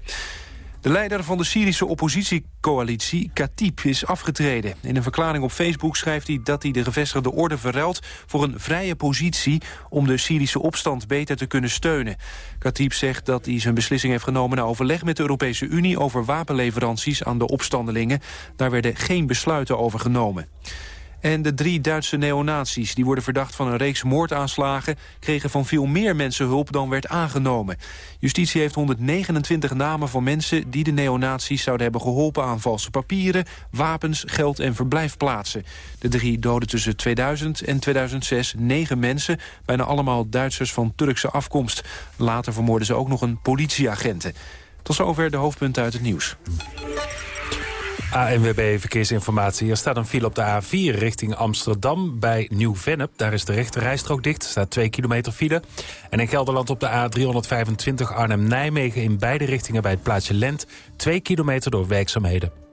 De leider van de Syrische oppositiecoalitie, Khatib, is afgetreden. In een verklaring op Facebook schrijft hij dat hij de gevestigde orde verruilt... voor een vrije positie om de Syrische opstand beter te kunnen steunen. Khatib zegt dat hij zijn beslissing heeft genomen... na overleg met de Europese Unie over wapenleveranties aan de opstandelingen. Daar werden geen besluiten over genomen. En de drie Duitse neonazies, die worden verdacht van een reeks moordaanslagen... kregen van veel meer mensen hulp dan werd aangenomen. Justitie heeft 129 namen van mensen die de neonazies zouden hebben geholpen... aan valse papieren, wapens, geld en verblijfplaatsen. De drie doden tussen 2000 en 2006 negen mensen... bijna allemaal Duitsers van Turkse afkomst. Later vermoorden ze ook nog een politieagenten. Tot zover de hoofdpunten uit het nieuws. ANWB Verkeersinformatie. Er staat een file op de A4 richting Amsterdam bij Nieuw-Vennep. Daar is de rechte rijstrook dicht. Er staat 2 kilometer file. En in Gelderland op de A325 Arnhem-Nijmegen... in beide richtingen bij het plaatsje Lent. 2 kilometer door werkzaamheden.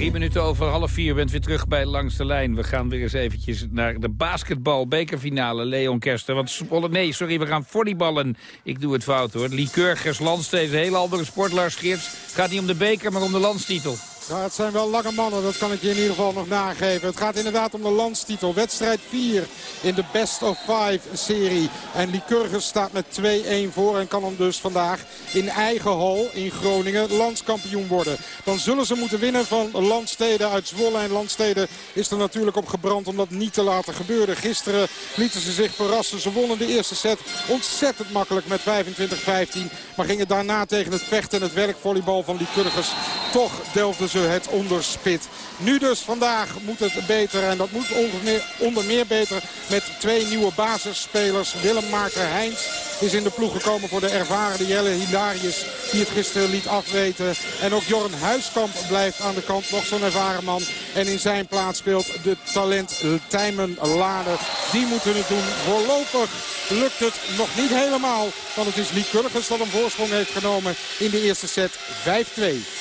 Drie minuten over half vier bent weer terug bij Langs de Lijn. We gaan weer eens eventjes naar de basketbal bekerfinale. Leon Kersten, want nee, sorry, we gaan volleyballen. Ik doe het fout hoor. Liekeurgers, Landsteeds, een hele andere sport, Lars gaat niet om de beker, maar om de landstitel. Ja, het zijn wel lange mannen, dat kan ik je in ieder geval nog nageven. Het gaat inderdaad om de landstitel. Wedstrijd 4 in de Best of 5 serie. En Lycurgus staat met 2-1 voor en kan hem dus vandaag in eigen hal in Groningen landskampioen worden. Dan zullen ze moeten winnen van Landsteden uit Zwolle. En Landsteden is er natuurlijk op gebrand om dat niet te laten gebeuren. Gisteren lieten ze zich verrassen. Ze wonnen de eerste set ontzettend makkelijk met 25-15. Maar gingen daarna tegen het vechten en het werkvolleybal van Lycurgus toch delfden het onderspit. Nu dus vandaag moet het beter. En dat moet onder meer, beter met twee nieuwe basisspelers. Willem Maarten Heijns is in de ploeg gekomen voor de ervaren Jelle Hilarius. Die het gisteren liet afweten. En ook Jorn Huiskamp blijft aan de kant. Nog zo'n ervaren man. En in zijn plaats speelt de talent Tijmen Lade. Die moeten het doen. Voorlopig lukt het nog niet helemaal. Want het is Liekurgus dat een voorsprong heeft genomen in de eerste set 5-2.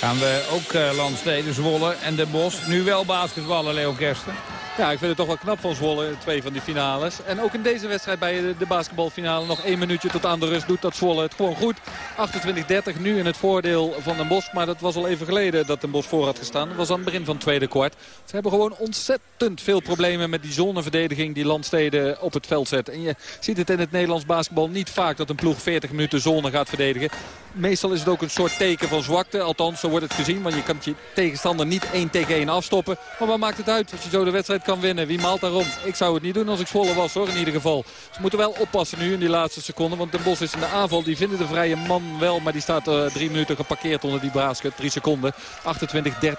Gaan we ook uh, Landsteden, Zwolle en Den Bosch. Nu wel basketballen, Leo Kersten. Ja, ik vind het toch wel knap van Zwolle, twee van die finales. En ook in deze wedstrijd bij de basketbalfinale nog één minuutje tot aan de rust doet dat Zwolle het gewoon goed. 28-30 nu in het voordeel van Den Bosch. Maar dat was al even geleden dat Den Bosch voor had gestaan. Dat was aan het begin van het tweede kwart. Ze hebben gewoon ontzettend veel problemen met die zoneverdediging die Landsteden op het veld zet. En je ziet het in het Nederlands basketbal niet vaak dat een ploeg 40 minuten zone gaat verdedigen. Meestal is het ook een soort teken van zwakte. Althans, zo wordt het gezien. Want je kan je tegenstander niet 1 tegen 1 afstoppen. Maar wat maakt het uit als je zo de wedstrijd kan winnen? Wie maalt daarom? Ik zou het niet doen als ik volle was hoor in ieder geval. Ze moeten wel oppassen nu in die laatste seconden. Want de Bos is in de aanval. Die vinden de vrije man wel. Maar die staat uh, drie minuten geparkeerd onder die basket. Drie seconden. 28-30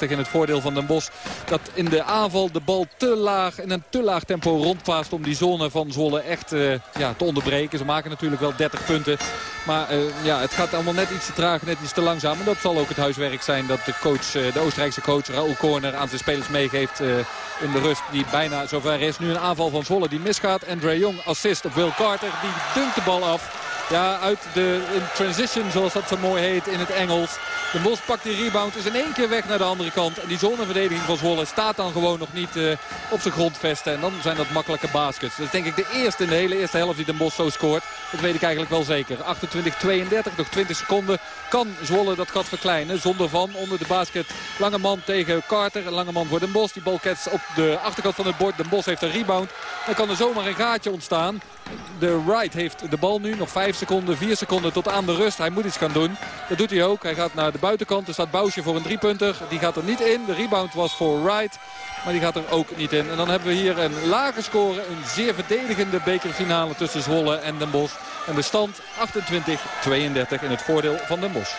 in het voordeel van Den Bos. Dat in de aanval de bal te laag in een te laag tempo rondpaast. Om die zone van Zwolle echt uh, ja, te onderbreken. Ze maken natuurlijk wel 30 punten. Maar uh, ja, het gaat allemaal net iets te traag, net iets te langzaam. En dat zal ook het huiswerk zijn dat de, coach, de Oostenrijkse coach Raoul Korner aan zijn spelers meegeeft in de rust. Die bijna zover is. Nu een aanval van Zwolle die misgaat. Andre Jong assist op Will Carter. Die dunkt de bal af. Ja, uit de transition, zoals dat zo mooi heet in het Engels. De Bos pakt die rebound, is in één keer weg naar de andere kant. En die zoneverdediging van Zwolle staat dan gewoon nog niet uh, op zijn grondvesten. En dan zijn dat makkelijke baskets. Dat is denk ik de eerste in de hele eerste helft die de Bos zo scoort. Dat weet ik eigenlijk wel zeker. 28-32, nog 20 seconden. Kan Zwolle dat gat verkleinen. Zonder van onder de basket. Lange man tegen Carter. Lange man voor Den Bos. Die bal op de achterkant van het bord. Den Bos heeft een rebound. Dan kan er zomaar een gaatje ontstaan. De Wright heeft de bal nu. Nog 5 seconden, 4 seconden tot aan de rust. Hij moet iets gaan doen. Dat doet hij ook. Hij gaat naar de buitenkant. Er staat Bousje voor een driepunter. Die gaat er niet in. De rebound was voor Wright. Maar die gaat er ook niet in. En dan hebben we hier een lage score. Een zeer verdedigende bekerfinale tussen Zwolle en Den Bosch. En de stand 28-32 in het voordeel van Den Bosch.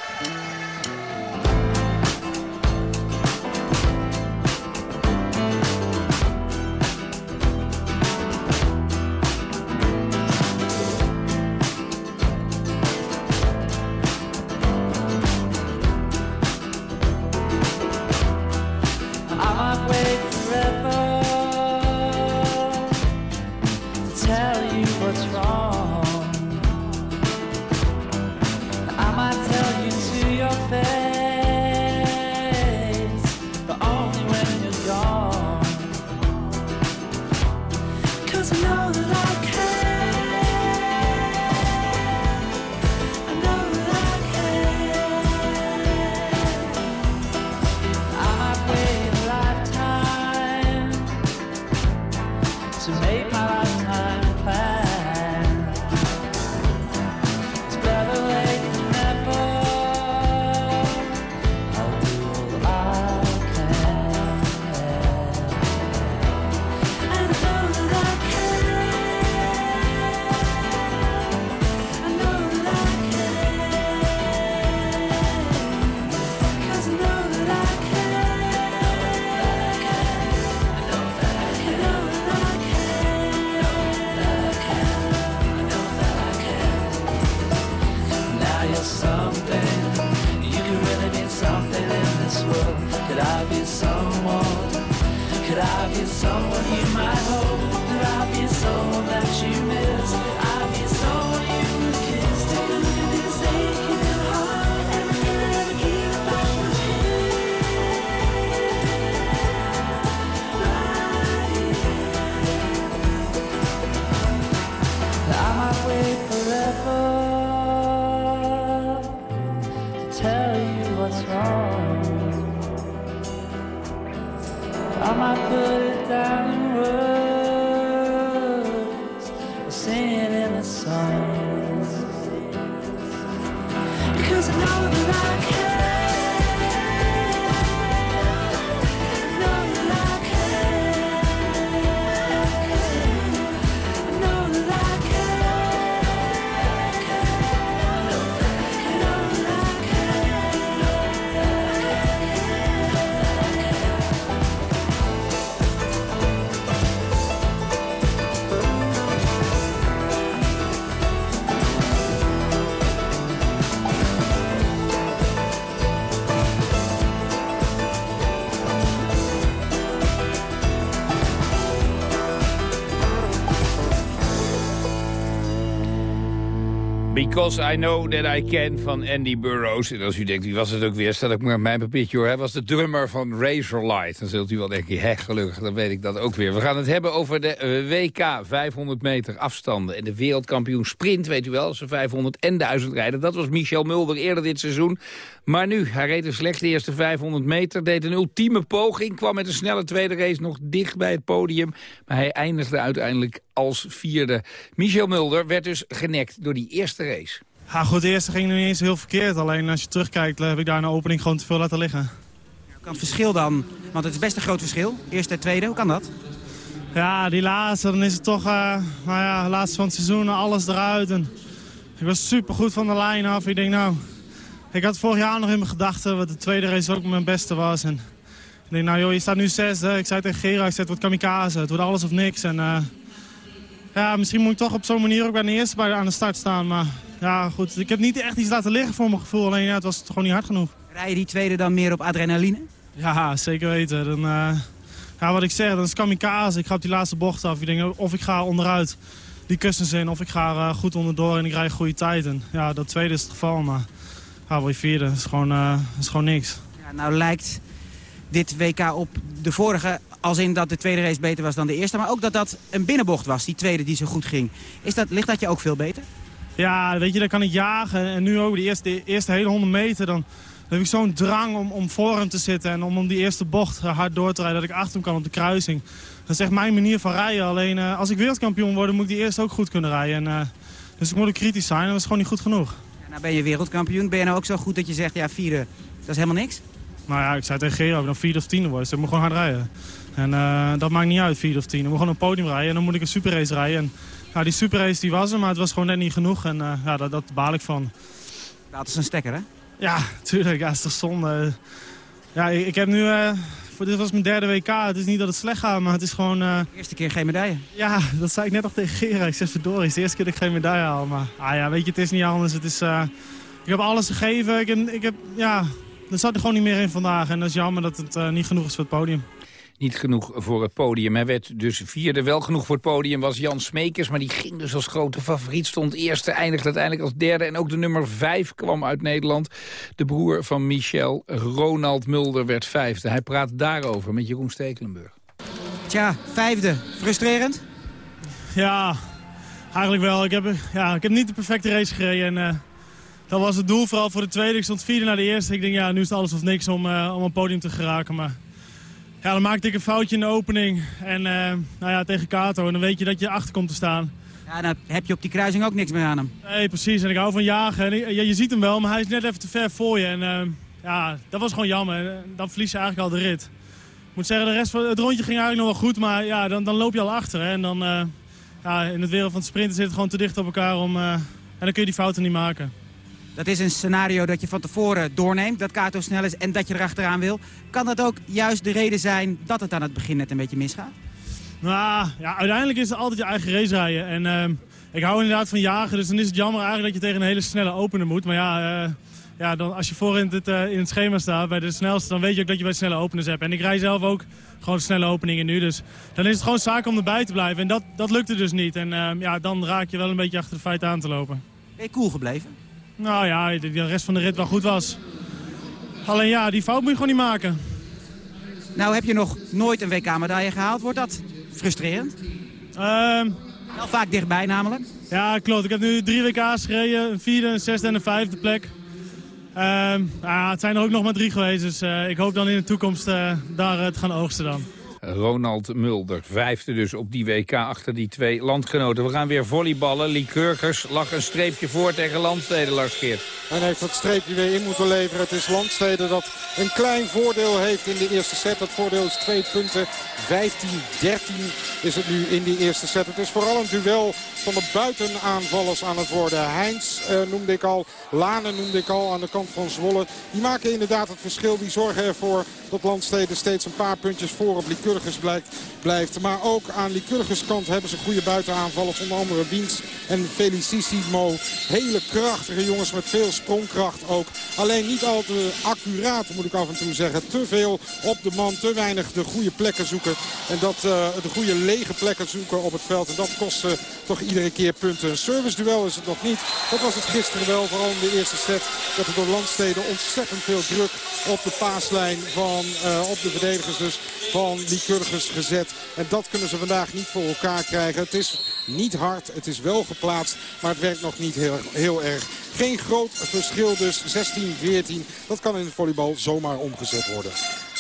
Because I Know That I Can van Andy Burroughs. En als u denkt, wie was het ook weer, stel ik maar mijn papiertje hoor. Hij was de drummer van Razorlight. Dan zult u wel denken, hè, gelukkig, dan weet ik dat ook weer. We gaan het hebben over de eh, WK 500 meter afstanden. En de wereldkampioen sprint, weet u wel, ze 500 en 1000 rijden. Dat was Michel Mulder eerder dit seizoen. Maar nu, hij reed een slecht de eerste 500 meter, deed een ultieme poging... kwam met een snelle tweede race nog dicht bij het podium. Maar hij eindigde uiteindelijk als vierde. Michel Mulder werd dus genekt door die eerste race. Ja, goed, de eerste ging nu niet eens heel verkeerd. Alleen als je terugkijkt heb ik daar de opening gewoon te veel laten liggen. Hoe kan het verschil dan? Want het is best een groot verschil. Eerste en tweede, hoe kan dat? Ja, die laatste, dan is het toch, uh, nou ja, laatste van het seizoen, alles eruit. En ik was super goed van de lijn af. Ik denk, nou, ik had vorig jaar nog in mijn gedachten wat de tweede race ook mijn beste was. En ik denk, nou joh, je staat nu zesde. Ik zei tegen Gerard, ik zei, het wordt kamikaze. Het wordt alles of niks. En uh, ja, misschien moet ik toch op zo'n manier ook bij de eerste bij aan de start staan. Maar ja, goed, ik heb niet echt iets laten liggen voor mijn gevoel. Alleen ja, het was gewoon niet hard genoeg. Rij je die tweede dan meer op adrenaline? Ja, zeker weten. Dan, uh, ja, wat ik zeg, dan is kamikaze. Ik ga op die laatste bocht af. Ik denk, of ik ga onderuit die kussens in, of ik ga uh, goed onderdoor en ik rij goede tijd. En ja, dat tweede is het geval, maar ja, je vierde, dat is gewoon, uh, is gewoon niks. Ja, nou lijkt dit WK op de vorige als in dat de tweede race beter was dan de eerste. Maar ook dat dat een binnenbocht was, die tweede die zo goed ging. Is dat, ligt dat je ook veel beter? Ja, weet je, dan kan ik jagen. En nu ook de eerste, de eerste hele 100 meter. Dan, heb ik zo'n drang om, om voor hem te zitten. En om, om die eerste bocht hard door te rijden. Dat ik achter hem kan op de kruising. Dat is echt mijn manier van rijden. Alleen uh, als ik wereldkampioen word, moet ik die eerste ook goed kunnen rijden. En, uh, dus ik moet ook kritisch zijn. En dat is gewoon niet goed genoeg. Ja, nou ben je wereldkampioen. Ben je nou ook zo goed dat je zegt, ja vierde, dat is helemaal niks? Nou ja, ik zei tegen Gerard, dan vierde of tiende worden. Dus ik moet gewoon hard rijden. En uh, dat maakt niet uit, vierde of tiende. Ik moet gewoon een podium rijden en dan moet ik een superrace rijden. En, nou, die superrace die was er, maar het was gewoon net niet genoeg. En uh, ja, dat, dat baal ik van. Dat is een stekker, hè? Ja, tuurlijk. Ja, het is toch zonde. Ja, ik, ik heb nu... Uh, voor dit was mijn derde WK. Het is niet dat het slecht gaat, maar het is gewoon... Uh... Eerste keer geen medaille. Ja, dat zei ik net nog tegen Gerard. Ik zeg, verdorie, het is de eerste keer dat ik geen medaille haal. Maar ah, ja, weet je, het is niet anders. Het is, uh... ik heb alles gegeven. Ik heb, ik heb, ja, er zat er gewoon niet meer in vandaag. En dat is jammer dat het niet genoeg is voor het podium niet genoeg voor het podium. Hij werd dus vierde, wel genoeg voor het podium was Jan Smekers... maar die ging dus als grote favoriet, stond eerste, eindigde uiteindelijk als derde... en ook de nummer vijf kwam uit Nederland. De broer van Michel, Ronald Mulder, werd vijfde. Hij praat daarover met Jeroen Stekelenburg. Tja, vijfde. Frustrerend? Ja, eigenlijk wel. Ik heb, ja, ik heb niet de perfecte race gereden... En, uh... Dat was het doel, vooral voor de tweede. Ik stond vierde naar de eerste. Ik denk, ja, nu is het alles of niks om, uh, om een podium te geraken. Maar ja, dan maakte ik een foutje in de opening. En uh, nou ja, tegen Kato. En dan weet je dat je achter komt te staan. Ja, dan heb je op die kruising ook niks meer aan hem. Nee, precies. En ik hou van jagen. En ja, je ziet hem wel, maar hij is net even te ver voor je. En uh, ja, dat was gewoon jammer. En dan verlies je eigenlijk al de rit. Ik moet zeggen, de rest van het rondje ging eigenlijk nog wel goed. Maar ja, dan, dan loop je al achter. Hè. En dan, ja, in het wereld van het sprinten zit het gewoon te dicht op elkaar. Om, en dan kun je die fouten niet maken. Dat is een scenario dat je van tevoren doorneemt, dat Kato snel is en dat je erachteraan wil. Kan dat ook juist de reden zijn dat het aan het begin net een beetje misgaat? Nou, ja, uiteindelijk is het altijd je eigen race rijden. En uh, ik hou inderdaad van jagen, dus dan is het jammer eigenlijk dat je tegen een hele snelle opener moet. Maar ja, uh, ja dan, als je voor in het, uh, in het schema staat bij de snelste, dan weet je ook dat je bij snelle openers hebt. En ik rij zelf ook gewoon snelle openingen nu, dus dan is het gewoon zaak om erbij te blijven. En dat, dat lukte dus niet. En ehm, ja, dan raak je wel een beetje achter de feiten aan te lopen. Ben je cool gebleven? Nou ja, de rest van de rit wel goed was. Alleen ja, die fout moet je gewoon niet maken. Nou heb je nog nooit een WK-medaille gehaald. Wordt dat frustrerend? Um, wel vaak dichtbij namelijk. Ja, klopt. Ik heb nu drie WK's gereden. Een vierde, een zesde en een vijfde plek. Um, ja, het zijn er ook nog maar drie geweest. Dus uh, ik hoop dan in de toekomst uh, daar te gaan oogsten dan. Ronald Mulder, vijfde dus op die WK achter die twee landgenoten. We gaan weer volleyballen. Lee Kurkers lag een streepje voor tegen Landstede, Lars Geert. En heeft dat streepje weer in moeten leveren. Het is Landstede dat een klein voordeel heeft in de eerste set. Dat voordeel is twee punten. 15-13 is het nu in die eerste set. Het is vooral een duel van de buitenaanvallers aan het worden. Heins eh, noemde ik al, Lane noemde ik al aan de kant van Zwolle. Die maken inderdaad het verschil. Die zorgen ervoor dat Landstede steeds een paar puntjes voor op Lycurgus blijft. Maar ook aan Lycurgus kant hebben ze goede buitenaanvallers. Onder andere Wiens en Felicissimo. Hele krachtige jongens met veel sprongkracht ook. Alleen niet al te accuraat moet ik af en toe zeggen. Te veel op de man, te weinig de goede plekken zoeken. En dat uh, de goede lege plekken zoeken op het veld. En dat kost uh, toch iedere keer punten. Een service duel is het nog niet. Dat was het gisteren wel, vooral in de eerste set. Dat er door Landsteden ontzettend veel druk op de paaslijn van, uh, op de verdedigers dus, van Lycurgus gezet. En dat kunnen ze vandaag niet voor elkaar krijgen. Het is niet hard, het is wel geplaatst, maar het werkt nog niet heel, heel erg. Geen groot verschil dus, 16-14. Dat kan in het volleybal zomaar omgezet worden.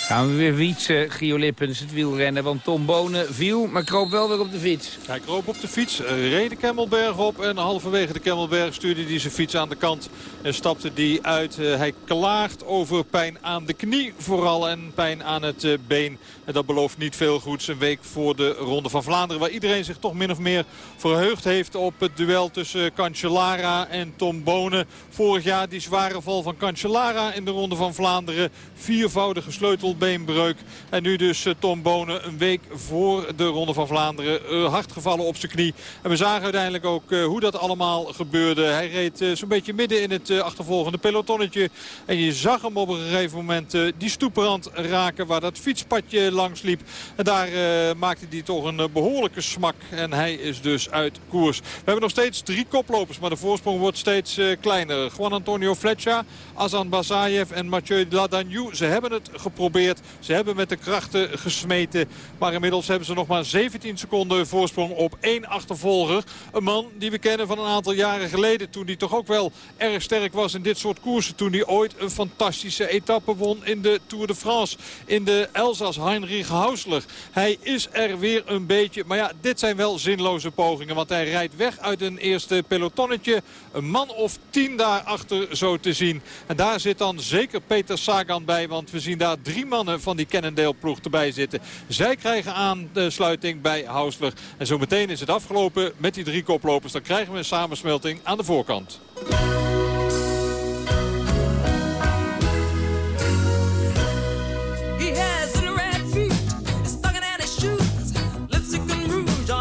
Gaan we weer fietsen, Gio Lippens, het wielrennen. Want Tom Bonen viel, maar kroop wel weer op de fiets. Hij kroop op de fiets, reed de Kemmelberg op. En halverwege de Kemmelberg stuurde hij zijn fiets aan de kant. En stapte die uit. Hij klaagt over pijn aan de knie vooral en pijn aan het been. En dat belooft niet veel goeds. Een week voor de Ronde van Vlaanderen. Waar iedereen zich toch min of meer verheugd heeft op het duel tussen Cancellara en Tom Bonen. Vorig jaar die zware val van Cancellara in de Ronde van Vlaanderen. Viervoudige sleutelbeenbreuk. En nu dus Tom Bonen een week voor de Ronde van Vlaanderen. hard gevallen op zijn knie. En we zagen uiteindelijk ook hoe dat allemaal gebeurde. Hij reed zo'n beetje midden in het achtervolgende pelotonnetje. En je zag hem op een gegeven moment die stoeprand raken waar dat fietspadje langs liep. En daar maakte hij toch een behoorlijke smak. En hij is dus uit koers. We hebben nog steeds drie koplopers. Maar de voorsprong wordt steeds kleiner. Juan Antonio Fletcher, Azan Bazayev en Mathieu Ladagnou. Ze hebben het geprobeerd. Ze hebben met de krachten gesmeten. Maar inmiddels hebben ze nog maar 17 seconden voorsprong op één achtervolger. Een man die we kennen van een aantal jaren geleden. Toen hij toch ook wel erg sterk was in dit soort koersen. Toen hij ooit een fantastische etappe won in de Tour de France. In de Elzas Heinrich Hausler. Hij is er weer een beetje. Maar ja, dit zijn wel zinloze pogingen. Want hij rijdt weg uit een eerste pelotonnetje. Een man of tien daarachter zo te zien. En daar zit dan zeker Peter Sagan bij. Want we zien daar drie van die Cannondale ploeg erbij zitten. Zij krijgen aan de sluiting bij Hausler. En zo meteen is het afgelopen met die drie koplopers. Dan krijgen we een samensmelting aan de voorkant.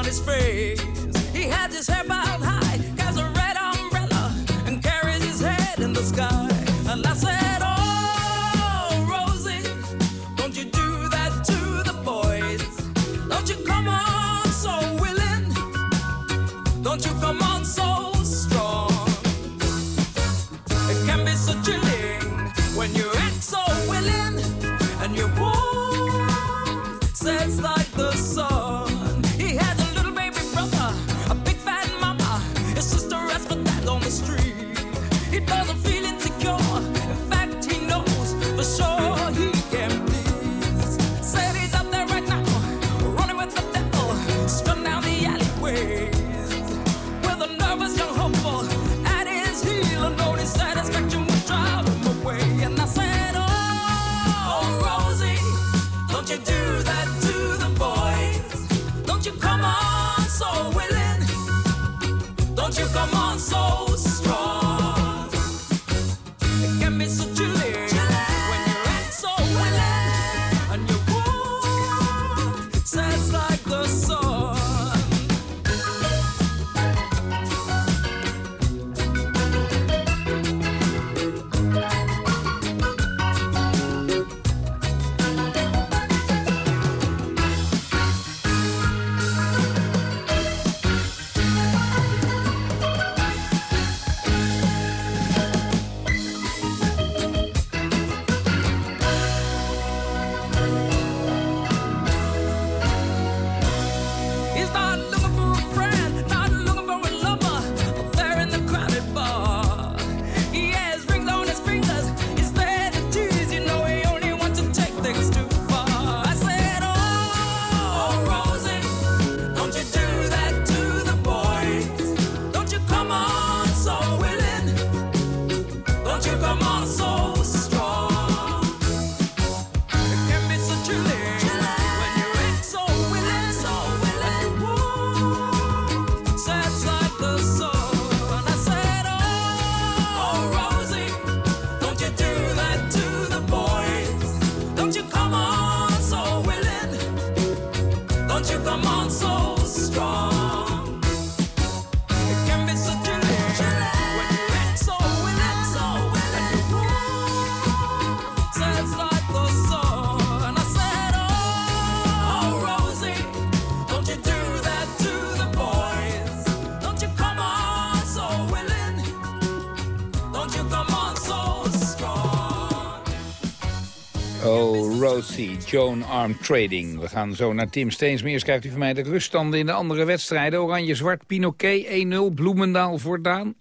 his face. He had so Rosie, Joan Arm Trading. We gaan zo naar Tim Steensmeers. Krijgt u van mij de ruststanden in de andere wedstrijden. Oranje-Zwart, Pinoquet 1-0. Bloemendaal, Voordaan 1-0.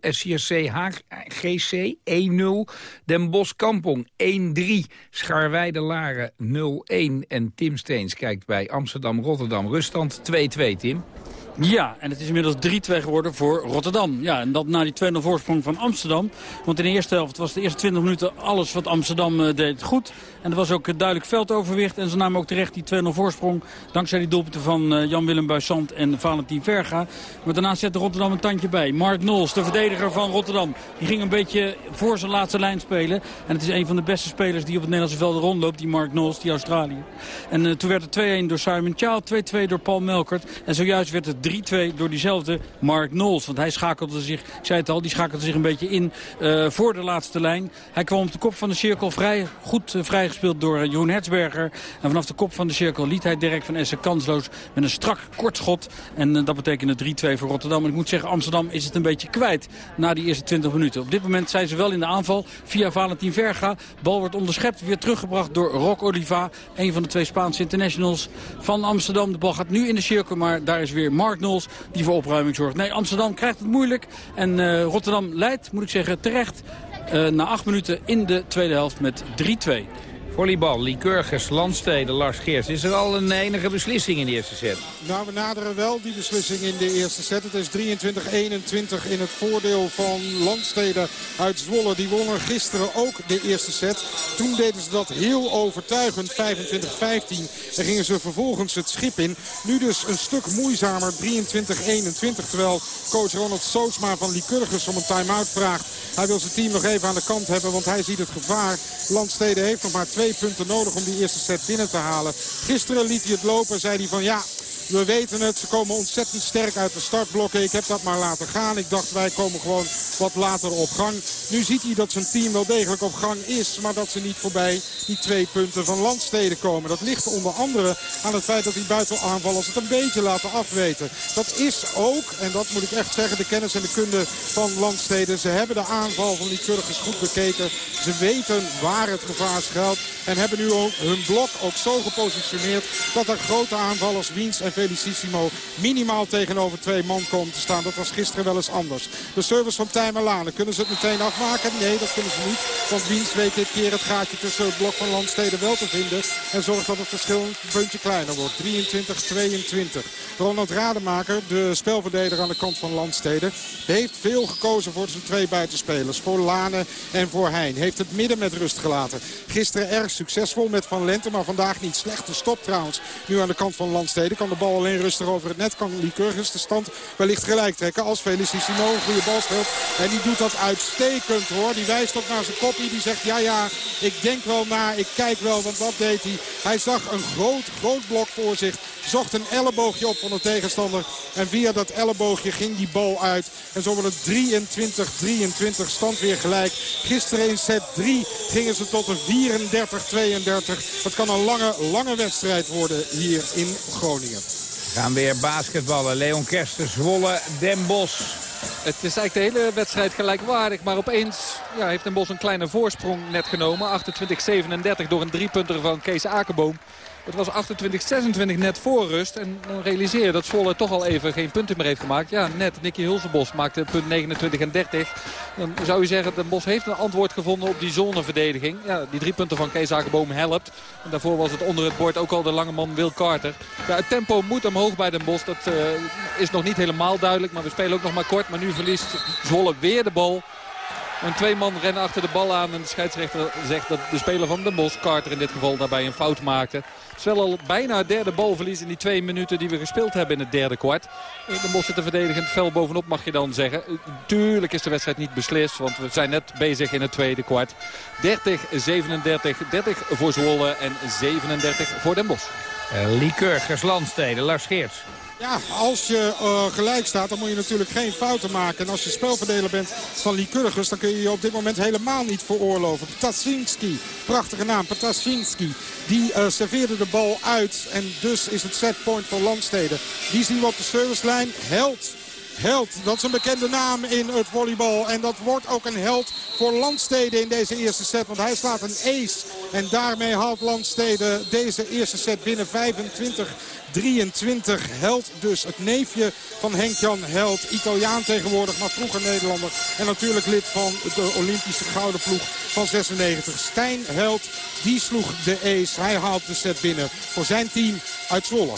SCRC Haag, GC 1-0. Den Bosch, Kampong 1-3. Scharweide, Laren 0-1. En Tim Steens kijkt bij Amsterdam-Rotterdam. Ruststand 2-2, Tim. Ja, en het is inmiddels 3-2 geworden voor Rotterdam. Ja, en dat na die 2-0 voorsprong van Amsterdam. Want in de eerste helft was de eerste 20 minuten alles wat Amsterdam uh, deed goed. En er was ook een duidelijk veldoverwicht. En ze namen ook terecht die 2-0 voorsprong. Dankzij die doelpunten van uh, Jan-Willem Buissant en Valentin Verga. Maar daarna zette Rotterdam een tandje bij. Mark Nols, de verdediger van Rotterdam. Die ging een beetje voor zijn laatste lijn spelen. En het is een van de beste spelers die op het Nederlandse veld rondloopt. Die Mark Nols, die Australië. En toen werd het 2-1 door Simon Child. 2-2 door Paul Melkert. En zojuist werd het 3-2 door diezelfde Mark Knowles. Want hij schakelde zich, ik zei het al, die schakelde zich een beetje in uh, voor de laatste lijn. Hij kwam op de kop van de cirkel vrij goed uh, vrijgespeeld door uh, Jeroen Hertzberger. En vanaf de kop van de cirkel liet hij Dirk van Essen kansloos met een strak kort schot. En dat betekende 3-2 voor Rotterdam. En ik moet zeggen, Amsterdam is het een beetje kwijt na die eerste 20 minuten. Op dit moment zijn ze wel in de aanval via Valentin Verga. Bal wordt onderschept, weer teruggebracht door Rock Oliva. Een van de twee Spaanse internationals van Amsterdam. De bal gaat nu in de cirkel, maar daar is weer Mark Die voor opruiming zorgt. Nee, Amsterdam krijgt het moeilijk. En uh, Rotterdam leidt, moet ik zeggen, terecht uh, na acht minuten in de tweede helft met 3-2. Volleybal, Lycurgus, Landsteden, Lars Geers. Is er al een enige beslissing in de eerste set? Nou, we naderen wel die beslissing in de eerste set. Het is 23-21 in het voordeel van Landsteden uit Zwolle. Die wonnen gisteren ook de eerste set. Toen deden ze dat heel overtuigend, 25-15. En gingen ze vervolgens het schip in. Nu dus een stuk moeizamer, 23-21. Terwijl coach Ronald Sootsma van Lycurgus om een time-out vraagt. Hij wil zijn team nog even aan de kant hebben, want hij ziet het gevaar. Landsteden heeft nog maar twee punten nodig om die eerste set binnen te halen. Gisteren liet hij het lopen, zei hij van ja... We weten het, ze komen ontzettend sterk uit de startblokken. Ik heb dat maar laten gaan. Ik dacht wij komen gewoon wat later op gang. Nu ziet hij dat zijn team wel degelijk op gang is. Maar dat ze niet voorbij die twee punten van Landsteden komen. Dat ligt onder andere aan het feit dat die buitenaanvallers het een beetje laten afweten. Dat is ook, en dat moet ik echt zeggen, de kennis en de kunde van Landsteden. Ze hebben de aanval van die Kurgers goed bekeken. Ze weten waar het gevaar schuilt. En hebben nu ook hun blok ook zo gepositioneerd dat er grote aanvallers Wiens en Felicissimo minimaal tegenover twee man komen te staan. Dat was gisteren wel eens anders. De service van Tijmen Lane. Kunnen ze het meteen afmaken? Nee, dat kunnen ze niet. Want Wiens weet dit keer het gaatje tussen het blok van Landsteden wel te vinden. En zorgt dat het verschil een puntje kleiner wordt. 23-22. Ronald Rademaker, de spelverdeler aan de kant van Landsteden, heeft veel gekozen voor zijn twee buitenspelers. Voor Lane en voor Heijn. Heeft het midden met rust gelaten. Gisteren erg succesvol met Van Lente, maar vandaag niet slecht. De stop trouwens nu aan de kant van Landsteden. Kan de bal alleen rustig over het net. Kan Lycurgus de stand wellicht gelijk trekken als Felicissimo een goede bal speelt. En die doet dat uitstekend hoor. Die wijst ook naar zijn koppie. Die zegt ja ja, ik denk wel na, ik kijk wel. Want wat deed hij? Hij zag een groot, groot blok voor zich. Zocht een elleboogje op van de tegenstander. En via dat elleboogje ging die bal uit. En zo wordt het 23-23 stand weer gelijk. Gisteren in set 3 gingen ze tot een 34-32. Het kan een lange, lange wedstrijd worden hier in Groningen. Gaan weer basketballen. Leon Kersten, Zwolle, Den Bosch. Het is eigenlijk de hele wedstrijd gelijkwaardig. Maar opeens ja, heeft Den Bosch een kleine voorsprong net genomen. 28-37 door een driepunter van Kees Akerboom. Het was 28-26 net voor rust. En dan realiseer je dat Zwolle toch al even geen punten meer heeft gemaakt. Ja, net Nicky Hulsenbos maakte punt 29 en 30. Dan zou je zeggen, Den Bos heeft een antwoord gevonden op die zoneverdediging. Ja, die drie punten van Kees Akerboom helpt. En daarvoor was het onder het bord ook al de lange man Wil Carter. Ja, het tempo moet omhoog bij Den Bos. Dat uh, is nog niet helemaal duidelijk. Maar we spelen ook nog maar kort. Maar nu verliest Zwolle weer de bal. En twee man rennen achter de bal aan. En de scheidsrechter zegt dat de speler van Den Bosch, Carter in dit geval, daarbij een fout maakte. Het is wel al bijna het derde balverlies in die twee minuten die we gespeeld hebben in het derde kwart. Den Bosch zit er verdedigend fel bovenop mag je dan zeggen. Tuurlijk is de wedstrijd niet beslist, want we zijn net bezig in het tweede kwart. 30, 37, 30 voor Zwolle en 37 voor Den Bosch. Uh, Lycurgus, Landsteden, Lars Geerts. Ja, als je uh, gelijk staat, dan moet je natuurlijk geen fouten maken. En als je spelverdeler bent van Lycurgus, dan kun je je op dit moment helemaal niet veroorloven. Ptasinski, prachtige naam, Ptasinski. Die uh, serveerde de bal uit en dus is het setpoint voor Landsteden. Die zien we op de servicelijn. Held Held, dat is een bekende naam in het volleybal. En dat wordt ook een held voor Landstede in deze eerste set. Want hij slaat een ace. En daarmee haalt Landstede deze eerste set binnen 25 23 Held dus het neefje van Henk-Jan Held. Italiaan tegenwoordig, maar vroeger Nederlander. En natuurlijk lid van de Olympische gouden ploeg van 96. Stijn Held, die sloeg de ace. Hij haalt de set binnen voor zijn team uit Zwolle.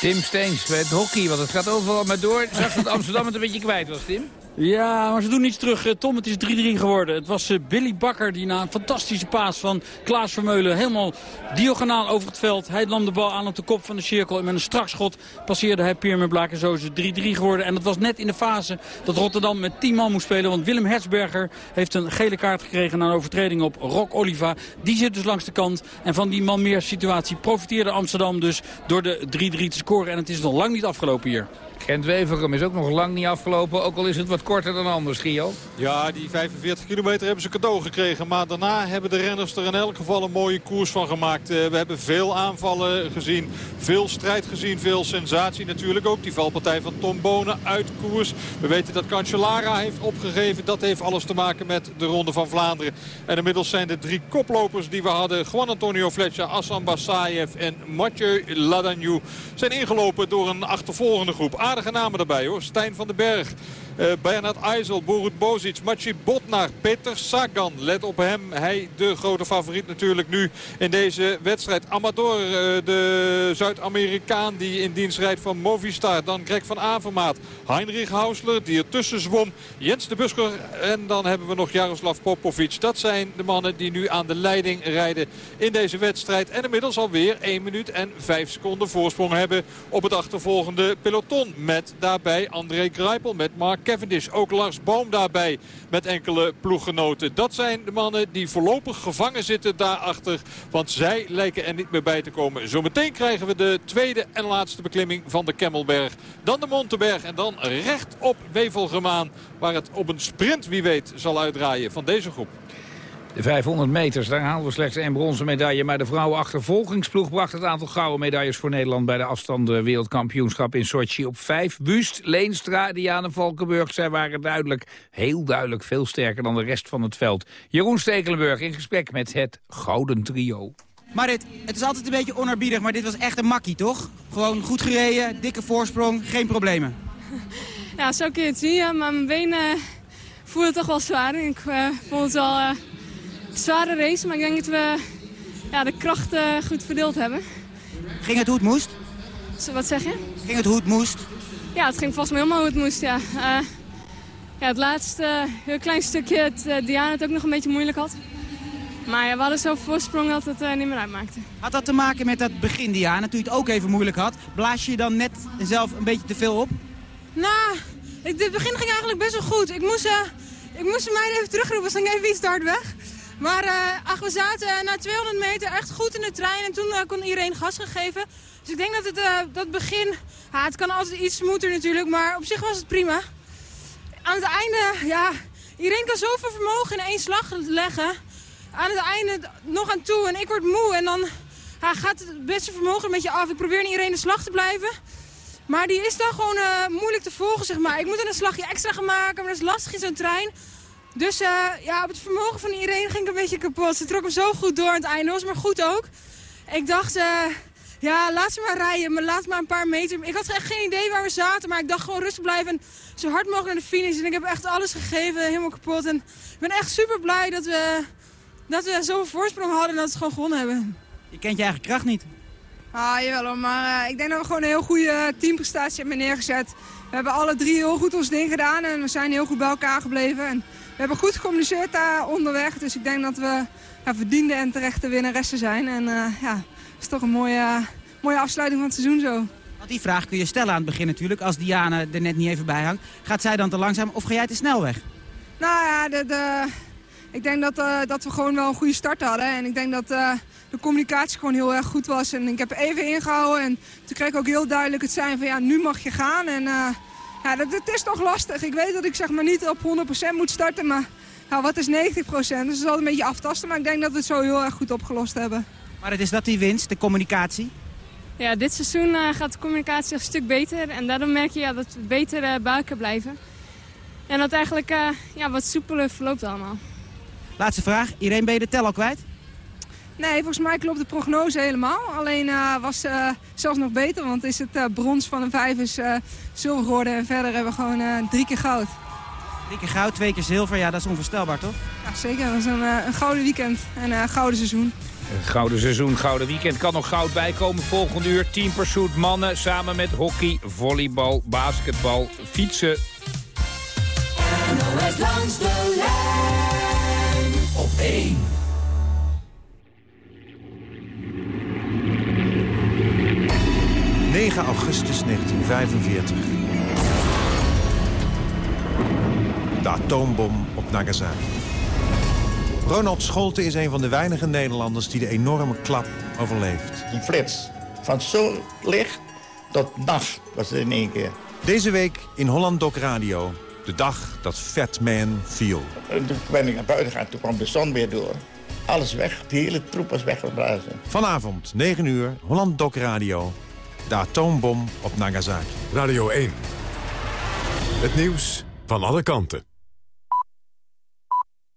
Tim Steens bij het hockey, want het gaat overal maar door. Zag dat Amsterdam het een beetje kwijt was, Tim? Ja, maar ze doen iets terug. Eh, Tom, het is 3-3 geworden. Het was eh, Billy Bakker die na een fantastische paas van Klaas Vermeulen... helemaal diagonaal over het veld. Hij nam de bal aan op de kop van de cirkel. En met een strak schot passeerde hij Pierre Blaak. En zo is het 3-3 geworden. En dat was net in de fase dat Rotterdam met 10 man moest spelen. Want Willem Herzberger heeft een gele kaart gekregen... na een overtreding op Rock Oliva. Die zit dus langs de kant. En van die man meer situatie profiteerde Amsterdam dus... door de 3-3 te scoren. En het is nog lang niet afgelopen hier. Gent Weverum is ook nog lang niet afgelopen. Ook al is het wat korter dan anders, Gio. Ja, die 45 kilometer hebben ze cadeau gekregen. Maar daarna hebben de renners er in elk geval een mooie koers van gemaakt. Uh, we hebben veel aanvallen gezien. Veel strijd gezien. Veel sensatie natuurlijk ook. Die valpartij van Tom Bonen uit koers. We weten dat Cancellara heeft opgegeven. Dat heeft alles te maken met de Ronde van Vlaanderen. En inmiddels zijn de drie koplopers die we hadden. Juan Antonio Fletcher, Assan Bassayev en Mathieu Ladagnou. Zijn ingelopen door een achtervolgende groep. Aardige namen erbij hoor. Stijn van den Berg. Uh, Bernard IJssel, Borut Bozic, Maciej Botnar, Peter Sagan. Let op hem. Hij de grote favoriet natuurlijk nu in deze wedstrijd. Amador, uh, de Zuid-Amerikaan die in dienst rijdt van Movistar. Dan Greg van Avermaat. Heinrich Hausler die ertussen zwom. Jens de Busker en dan hebben we nog Jaroslav Popovic. Dat zijn de mannen die nu aan de leiding rijden in deze wedstrijd. En inmiddels alweer 1 minuut en 5 seconden voorsprong hebben op het achtervolgende peloton. Met daarbij André Greipel, met Mark Cavendish. Ook Lars Boom daarbij met enkele ploeggenoten. Dat zijn de mannen die voorlopig gevangen zitten daarachter. Want zij lijken er niet meer bij te komen. Zometeen krijgen we de tweede en laatste beklimming van de Kemmelberg. Dan de Montenberg en dan recht op Wevelgemaan. Waar het op een sprint, wie weet, zal uitdraaien van deze groep. De 500 meters, daar haalden we slechts één bronzen medaille. Maar de vrouwenachtervolgingsploeg bracht het aantal gouden medailles voor Nederland... bij de afstanden wereldkampioenschap in Sochi op vijf. Wust, Leenstra, Diana Valkenburg, zij waren duidelijk, heel duidelijk... veel sterker dan de rest van het veld. Jeroen Stekelenburg in gesprek met het Gouden Trio. Marit, het is altijd een beetje onerbiedig, maar dit was echt een makkie, toch? Gewoon goed gereden, dikke voorsprong, geen problemen. Ja, zo kun je het zien, ja, maar mijn benen voelen toch wel zwaar. Ik uh, vond het wel... Uh zware race, maar ik denk dat we ja, de krachten goed verdeeld hebben. Ging het hoe het moest? Wat zeg je? Ging het hoe het moest? Ja, het ging volgens mij helemaal hoe het moest, ja. Uh, ja het laatste heel klein stukje, het, uh, Diana het ook nog een beetje moeilijk had. Maar ja, we hadden zoveel voorsprong dat het uh, niet meer uitmaakte. Had dat te maken met dat begin Diana, toen je het ook even moeilijk had? Blaas je dan net zelf een beetje te veel op? Nou, ik, het begin ging eigenlijk best wel goed. Ik moest, ik moest de meiden even terugroepen, dus ging even iets hard weg. Maar uh, ach, we zaten na 200 meter echt goed in de trein en toen uh, kon iedereen gas gegeven. Dus ik denk dat het dat begin, het kan altijd iets smoeter natuurlijk, maar op zich was het prima. Aan het einde, ja, iedereen kan zoveel vermogen in één slag leggen. Aan het einde nog aan toe en ik word moe en dan gaat het beste vermogen een beetje af. Ik probeer niet iedereen de slag te blijven. Maar die is dan gewoon moeilijk te volgen, zeg maar. Ik moet dan een slagje extra gaan maken, maar dat is lastig in zo'n trein. Dus uh, ja, op het vermogen van iedereen ging ik een beetje kapot. Ze trok hem zo goed door aan het einde. was maar goed ook. Ik dacht, uh, ja, laat ze maar rijden. Maar laat maar een paar meter. Ik had echt geen idee waar we zaten. Maar ik dacht gewoon rustig blijven. En zo hard mogelijk naar de finish. En ik heb echt alles gegeven. Helemaal kapot. En ik ben echt super blij dat we, dat we zoveel voorsprong hadden. En dat we gewoon gewonnen hebben. Je kent je eigen kracht niet. Ah, jawel hoor. Maar uh, ik denk dat we gewoon een heel goede teamprestatie hebben neergezet. We hebben alle drie heel goed ons ding gedaan. En we zijn heel goed bij elkaar gebleven. En hebben goed gecommuniceerd daar onderweg. Dus ik denk dat we ja, verdiende en terechte winnaressen zijn. En uh, ja, het is toch een mooie, mooie afsluiting van het seizoen zo. Want die vraag kun je stellen aan het begin natuurlijk. Als Diana er net niet even bij hangt. Gaat zij dan te langzaam of ga jij te snel weg? Nou ja, de, de, ik denk dat, uh, dat we gewoon wel een goede start hadden. En ik denk dat uh, de communicatie gewoon heel erg goed was. En ik heb even ingehouden. En toen kreeg ik ook heel duidelijk het zijn van ja, nu mag je gaan. En ja, dat, het is toch lastig. Ik weet dat ik zeg maar niet op 100% moet starten, maar nou, wat is 90%? Dus het is altijd een beetje aftasten, maar ik denk dat we het zo heel erg goed opgelost hebben. Maar het is dat die winst, de communicatie? Ja, dit seizoen eh, gaat de communicatie een stuk beter. En daardoor merk je ja, dat we beter elkaar blijven. En dat eigenlijk eh, ja, wat soepeler verloopt allemaal. Laatste vraag. Irene, ben je de tel al kwijt? Nee, volgens mij klopt de prognose helemaal. Alleen eh, was eh, zelfs nog beter, want is het eh, brons van een vijf is eh, zilver geworden. En verder hebben we gewoon eh, drie keer goud. Drie keer goud, twee keer zilver. Ja, dat is onvoorstelbaar, toch? Ja, zeker. Dat is een, eh, een gouden weekend en een gouden seizoen. Gouden seizoen, gouden weekend. Kan nog goud bijkomen. Volgende uur Team Pursuit mannen samen met hockey, volleybal, basketbal, fietsen. NOS langs de lijn op 1. ...9 augustus 1945. De atoombom op Nagasaki. Ronald Scholte is een van de weinige Nederlanders... die de enorme klap overleeft. Die flits van zo licht tot nacht was het in één keer. Deze week in Holland Doc Radio. De dag dat Fat Man viel. En toen ben ik naar buiten gegaan, toen kwam de zon weer door. Alles weg, de hele troep was weggeblazen. Vanavond, 9 uur, Holland Doc Radio. De atoombom op Nagasaki. Radio 1. Het nieuws van alle kanten.